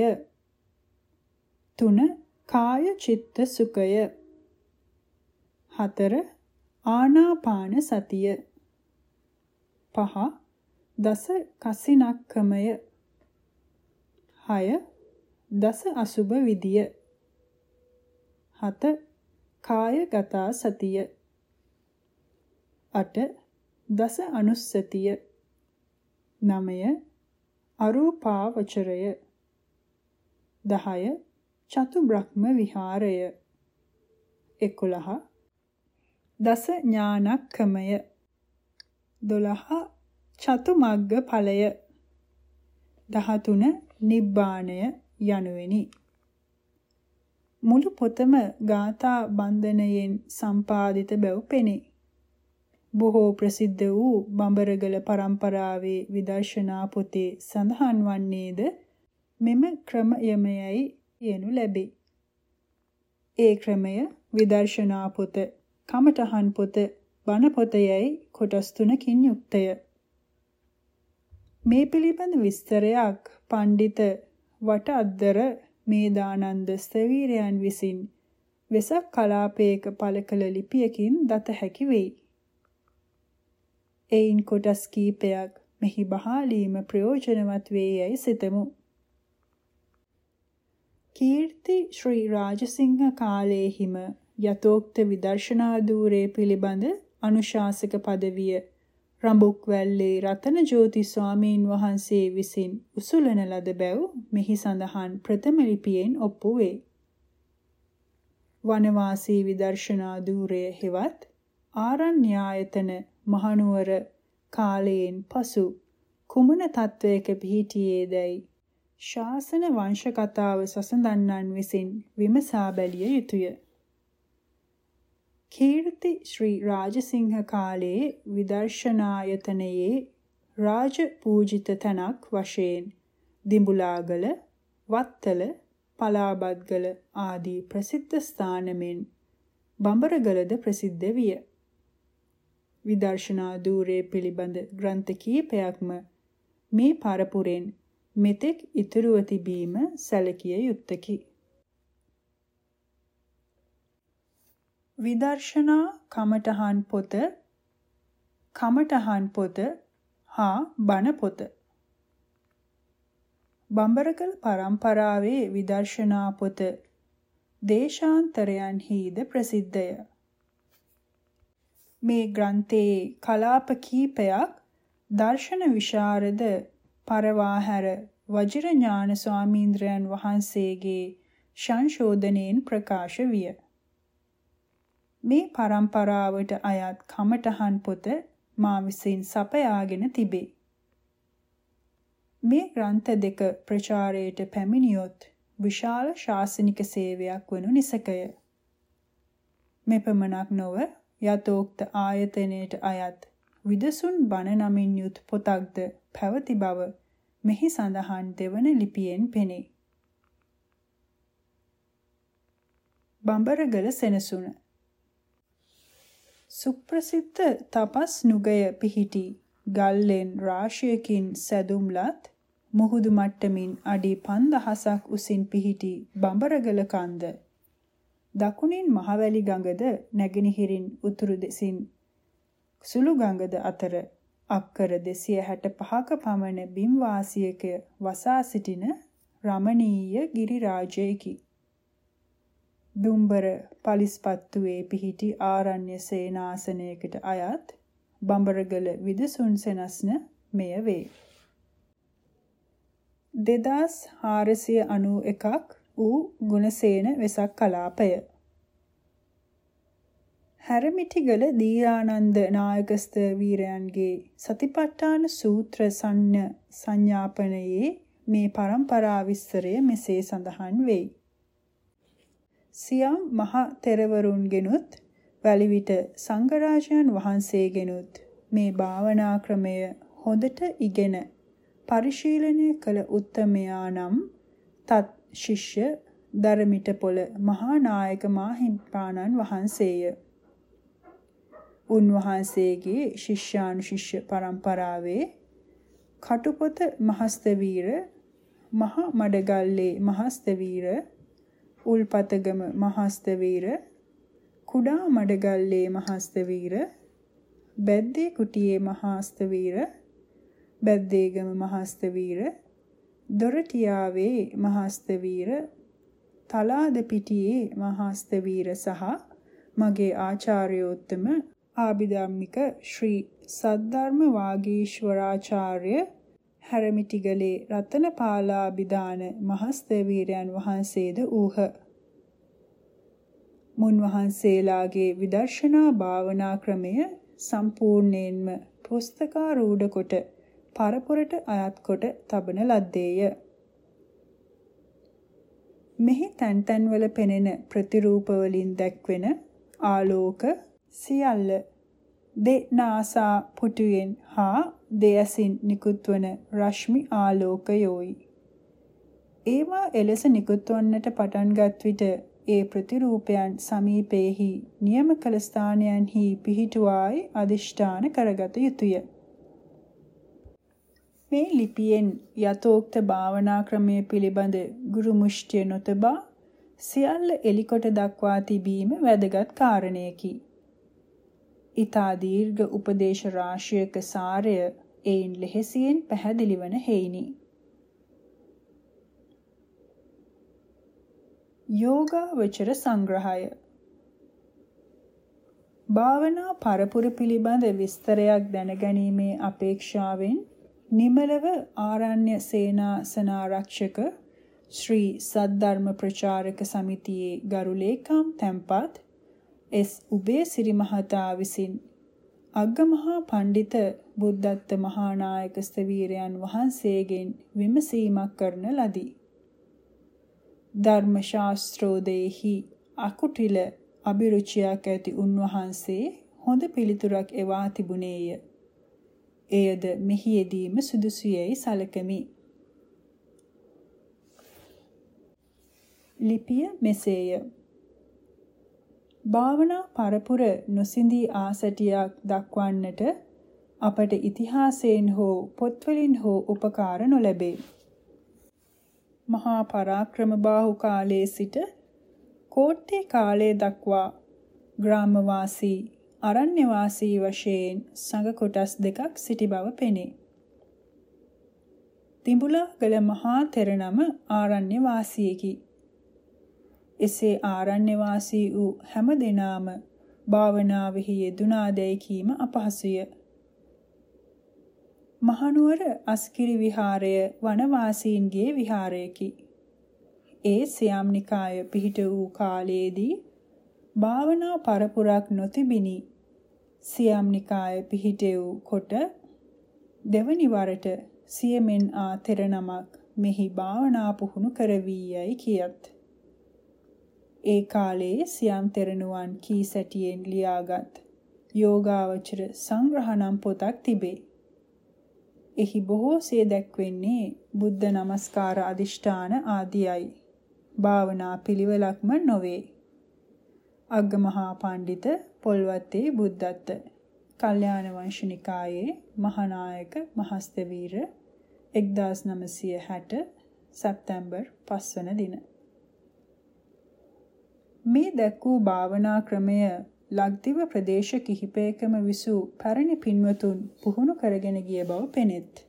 3. කාය චිත්ත සුඛය 4. ආනාපාන සතිය පහ දස කසිනක්කමය 6 දස අසුබ විදිය. 7 කායගත සතිය. 8 දස අනුස්සතිය. 9 අරූපාවචරය 10 චතු බ්‍රහ්ම විහාරය. 11 දස ඥානක්කමය 12 චතු මග්ග ඵලය 13 නිබ්බාණය යනුවෙනි මුළු පොතම ගාථා බන්ධනයෙන් සම්පාදිත බැව් පෙනේ. බොහෝ ප්‍රසිද්ධ වූ බඹරගල පරම්පරාවේ විදර්ශනා පොතේ සඳහන් වන්නේද මෙම ක්‍රමයමයයි කියනු ලැබේ. ඒ ක්‍රමය විදර්ශනා පොත, කමඨහන් පොත, බණ පොතයයි කොටස් තුනකින් යුක්තය. මේ පිළිබඳ විස්තරයක් පඬිත වටඅද්දර මේදානන්ද ස්තවීරයන් විසින් වෙසක් කලාපයක පළ කළ ලිපියකින් දත හැකි වෙයි. එයින් කොටස් කීපයක් මෙහි බහාලීම ප්‍රයෝජනවත් වේ යයි සිතමු. කීර්ති ශ්‍රී රාජසිංහ කාලයේහිම යතෝක්ත විදර්ශනා ධූරේ පිළිබඳ අනුශාසක පදවිය රඹුක්වැල්ලේ රතනජෝති ස්වාමීන් වහන්සේ විසින් උසුලන ලද බැව් මෙහි සඳහන් ප්‍රථම ලිපියෙන් ඔප්පු වේ. වනවාසී විදර්ශනා ධූරය හෙවත් ආරණ්‍යායතන මහනුවර කාලයෙන් පසු කුමන තත්වයක පිහිටියේදයි ශාසන වංශ කතාව සසඳන්නන් විසින් විමසා බැලිය යුතුය. කීර්ති ශ්‍රී රාජසිංහ කාලයේ විදර්ශනායතනයේ රාජ පූජිත තනක් වශයෙන් දිඹුලාගල, වත්තල, පලාබත්ගල ආදී ප්‍රසිද්ධ ස්ථානමින් බඹරගලද ප්‍රසිද්ධ විය. විදර්ශනා ධූරයේ පිළිබඳ ග්‍රන්ථ කීපයක්ම මේ පරපුරෙන් මෙතෙක් ඉතිරුව තිබීම සැලකිය යුත්තකි. විදර්ශනා කමඨහන් පොත කමඨහන් පොත හා බණ පොත බඹරකල පරම්පරාවේ විදර්ශනා පොත දේශාන්තරයන්හිද ප්‍රසිද්ධය මේ ග්‍රන්ථයේ කලාප කීපයක් දර්ශන විශාරද පරවාහැර වජිරඥාන ස්වාමීන්ද්‍රයන් වහන්සේගේ සංශෝධනයෙන් ප්‍රකාශ විය. මේ પરම්පරාවට අයත් කමඨහන් පොත මා විසින් සපයාගෙන තිබේ. මේ ග්‍රන්ථ දෙක ප්‍රචාරයට පැමිණියොත් විශාල ශාසනික සේවයක් වනු නිසකය. මෙපමණක් නොව යතෝක්ත ආයතනයට අයත් විදසුන් බණ නමින් යුත් පොතක්ද පැවති බව මෙහි සඳහන් දෙවන ලිපියෙන් පෙනේ. බඹරගල සෙනසුන සුප්‍රසිද්ධ තපස් නුගය පිහිටි ගල්ලෙන් රාශියකින් සැදුම්ලත් මුහුදු මට්ටමින් අඩි 5000ක් උසින් පිහිටි බඹරගල කන්ද දකුණින් මහවැලි ගඟද නැගෙනහිරින් උතුරු දෙසින් සුළු ගඟද අතර අක්කර 265ක පමණ බිම් වාසියක වසා සිටින රමණීය ගිරිරාජයකි. දුම්බර පලිස්පත්තුවේ පිහිටි ආරණ්‍ය සේනාසනයකට අයත් බඹරගල විදසුන් සෙනස්න මෙය වේ. 2491ක් වූ ගුණසේන වෙසක් කලාපය හැරමිටිගල දීරානන්ද නායකස්ත වීරයන්ගේ සතිපට්ඨාන සූත්‍ර සංඥ සංඥාපනයේ මේ પરම්පරා විස්තරය මෙසේ සඳහන් වෙයි. සියම් මහ තෙරවරුන්ගෙනුත් වැලිවිට සංඝරාජයන් වහන්සේගෙනුත් මේ භාවනා ක්‍රමය හොඳට ඉගෙන පරිශීලනය කළ උත්තමයා නම් තත් ශිෂ්‍ය දරමිට පොළ මහා නායක මාහිම්පාණන් වහන්සේය. උන්වහන්සේගේ ශිෂ්‍යානුශිෂ්‍ය පරම්පරාවේ කටුපොත මහස්තවීර මහ මඩගල්ලේ මහස්තවීර උල්පතගම මහස්තවීර කුඩා මඩගල්ලේ මහස්තවීර බැද්දේ කුටියේ මහස්තවීර බැද්දේගම මහස්තවීර දොරටියාවේ මහස්තවීර තලාද පිටියේ මහස්තවීර සහ මගේ ආචාර්යෝත්තම ආභිධම්මික ශ්‍රී සද්ධර්ම වාගීශ්වරාචාර්ය හැරමිටිගලේ රතනපාලාභිදාන මහස්තවීරයන් වහන්සේද ඌහ. මුන්වහන්සේලාගේ විදර්ශනා භාවනා ක්‍රමය සම්පූර්ණයෙන්ම පුස්තකාරූඪ කොට පරපුරට අයත් කොට තබන ලද්දේය. මෙහි තැන් තැන්වල පෙනෙන ප්‍රතිරූප වලින් දැක්වෙන ආලෝක සියල්ල දෙනාසා පුටුයෙන් හා දෙයසින් නිකුත්වන රශ්මි ආලෝකයෝයි. ඒවා එලෙස නිකුත්වන්නට පටන්ගත් විට ඒ ප්‍රතිරූපයන් සමීපේහි නියම කළ ස්ථානයන්හි පිහිටුවායි අදිෂ්ඨාන කරගත යුතුය. මේ ලිපියෙන් යතෝක්ත භාවනා ක්‍රමය පිළිබඳ ගුරු මුෂ්ටිය නොතබා සියල්ල එලිකොට දක්වා තිබීම වැදගත් කාරණයකි. ඊතා දීර්ඝ උපදේශ රාශියක සාරය එයින් ලෙහෙසියෙන් පැහැදිලි වන හේිනි. යෝගාවචර සංග්‍රහය භාවනා පරපුර පිළිබඳ විස්තරයක් දැනගැනීමේ අපේක්ෂාවෙන් නිමලව ආරණ්‍ය සේනාසනාරක්ෂක ශ්‍රී සද්ධර්ම ප්‍රචාරක සමිතියේ ගරු ලේකම් තැන්පත් එස් උබේසිරි මහතා විසින් අග්ගමහා පඬිත බුද්ධත්ත මහානායක ස්තවීරයන් වහන්සේගෙන් විමසීමක් කරන ලදී. ධර්ම ශාස්ත්‍රෝදේහි අකුටිල අභිරුචියක් ඇති උන්වහන්සේ හොඳ පිළිතුරක් එවා තිබුණේය. එයද මෙහි යෙදීම සුදුසුයයි සලකමි. ලිපිය මෙසේය. භාවනා පරපුර නොසිඳී ආසටියක් දක්වන්නට අපට ඉතිහාසයෙන් හෝ පොත්වලින් හෝ උපකාර නොලැබේ. මහා පරාක්‍රම බාහු කාලයේ සිට කෝට්ටේ කාලය දක්වා ග්‍රාමවාසී අරණ්‍යවාසී වශයෙන් සංඝ කොටස් දෙකක් සිටි බව පෙනේ. තිඹුලාගල මහා තෙරණම ආරණ්‍ය වාසියෙකි. එසේ ආරණ්‍ය වාසී වූ හැම දෙනාම භාවනාවෙහි යෙදුනාදැයි කීම අපහසුය. මහනුවර අස්කිරි විහාරය වනවාසීන්ගේ විහාරයකි. ඒ සියම් නිකාය පිහිට වූ කාලයේදී භාවනා පරපුරක් නොතිබිනි. සියම් නිකාය පිහිට වූ කොට දෙවනි වරට සියමෙන් ආ තෙර නමක් මෙහි භාවනා පුහුණු කරවී යයි කියත්. ඒ කාලයේ සියම් තෙරණුවන් කී සැටියෙන් ලියාගත් යෝගාවචර සංග්‍රහණම් පොතක් තිබේ. එහි බොහෝසේ දැක්වෙන්නේ බුද්ධ නමස්කාර අදිෂ්ඨාන ආදියයි. භාවනා පිළිවෙලක්ම නොවේ. අග්ගමහා පඬිත පොල්වත්තේ බුද්ධත්ත. කල්යාණ වංශනිකායේ මහානායක මහස්තවීර 1960 සැප්තැම්බර් 5 වන දින. මේ දැක් වූ භාවනා ක්‍රමය ලක්දිව ප්‍රදේශ කිහිපයකම විසූ පැරණි පින්වතුන් පුහුණු කරගෙන ගිය බව පෙනෙත්.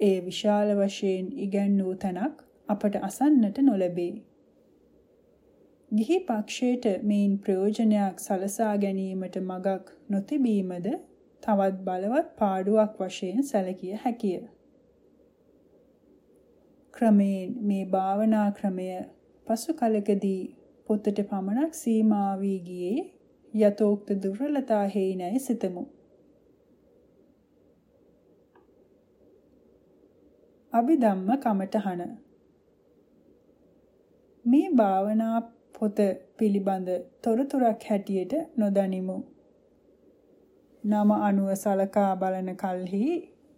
ඒ විශාල වශයෙන් ඉගැන්වූ තැනක් අපට අසන්නට නොලැබේ. ගිහි පක්ෂයට මේන් ප්‍රයෝජනයක් සලසා ගැනීමට මගක් නොතිබීමද තවත් බලවත් පාඩුවක් වශයෙන් සැලකිය හැකිය. ක්‍රමයෙන් මේ භාවනා ක්‍රමය පසු කලකදී පොතට පමණක් සීමා වී ගියේ යතෝක්ත දුර්වලතා හේිනයි සිතමු. අභිධම්ම කමඨහන මේ භාවනා පොත පිළිබඳ තොරතුරක් හැටියට නොදනිමු. නම අනුව සලකා බලන කල්හි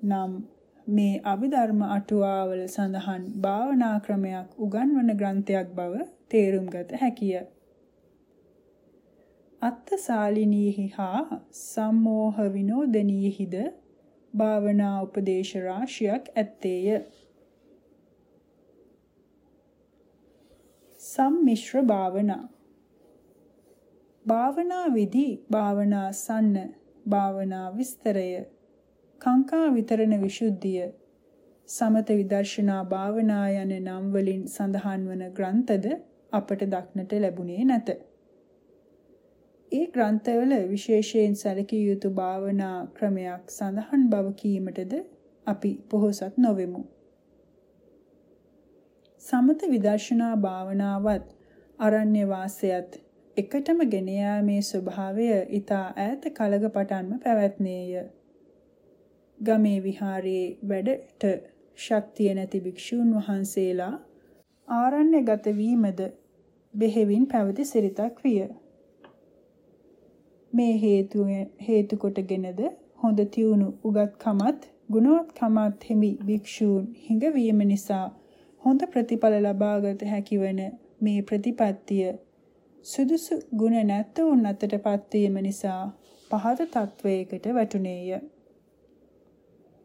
නම් මේ අභිධර්ම අටුවාවල සඳහන් භාවනා ක්‍රමයක් උගන්වන ග්‍රන්ථයක් බව තේරුම් ගත හැකිය. අත්තසාලිනීහි හා සම්මෝහ විනෝදනීහිද භාවනා උපදේශ රාශියක් ඇත්තේය. සම්මිශ්‍ර භාවනා භාවනා විදි භාවනා සන්න භාවනා විස්තරය කාංකා විතරණ විසුද්ධිය සමත විදර්ශනා භාවනා යන නම් වලින් සඳහන් වන ග්‍රන්ථද අපට දක්නට ලැබුණේ නැත. ඒ ග්‍රන්ථවල විශේෂයෙන් සැලකිය යුතු භාවනා ක්‍රමයක් සඳහන් බව කීමටද අපි පොහොසත් නොවෙමු. සමත විදර්ශනා භාවනාවත් අරණ්‍ය වාසයත් එකටම ගෙන යාමේ ස්වභාවය ඊතා ඈත කලක පටන්ම පැවැත්නේය. ගමේ විහාරයේ වැඩට ශක්තිය නැති භික්ෂූන් වහන්සේලා ආරණ්‍යගත වීමද බෙහෙවින් පැවති සිරිතක් විය. මේ හේතු හේතු කොටගෙනද හොඳ තියුණු උගත්කමත් ගුණවත්කමත් හිමි භික්ෂූන් හිඟවීම නිසා හොඳ ප්‍රතිඵල ලබාගත හැකිවන මේ ප්‍රතිපත්තිය සුදුසු ගුණ නැත්තුන් අතටපත් වීම නිසා පහත තත්වයකට වැටුණේය.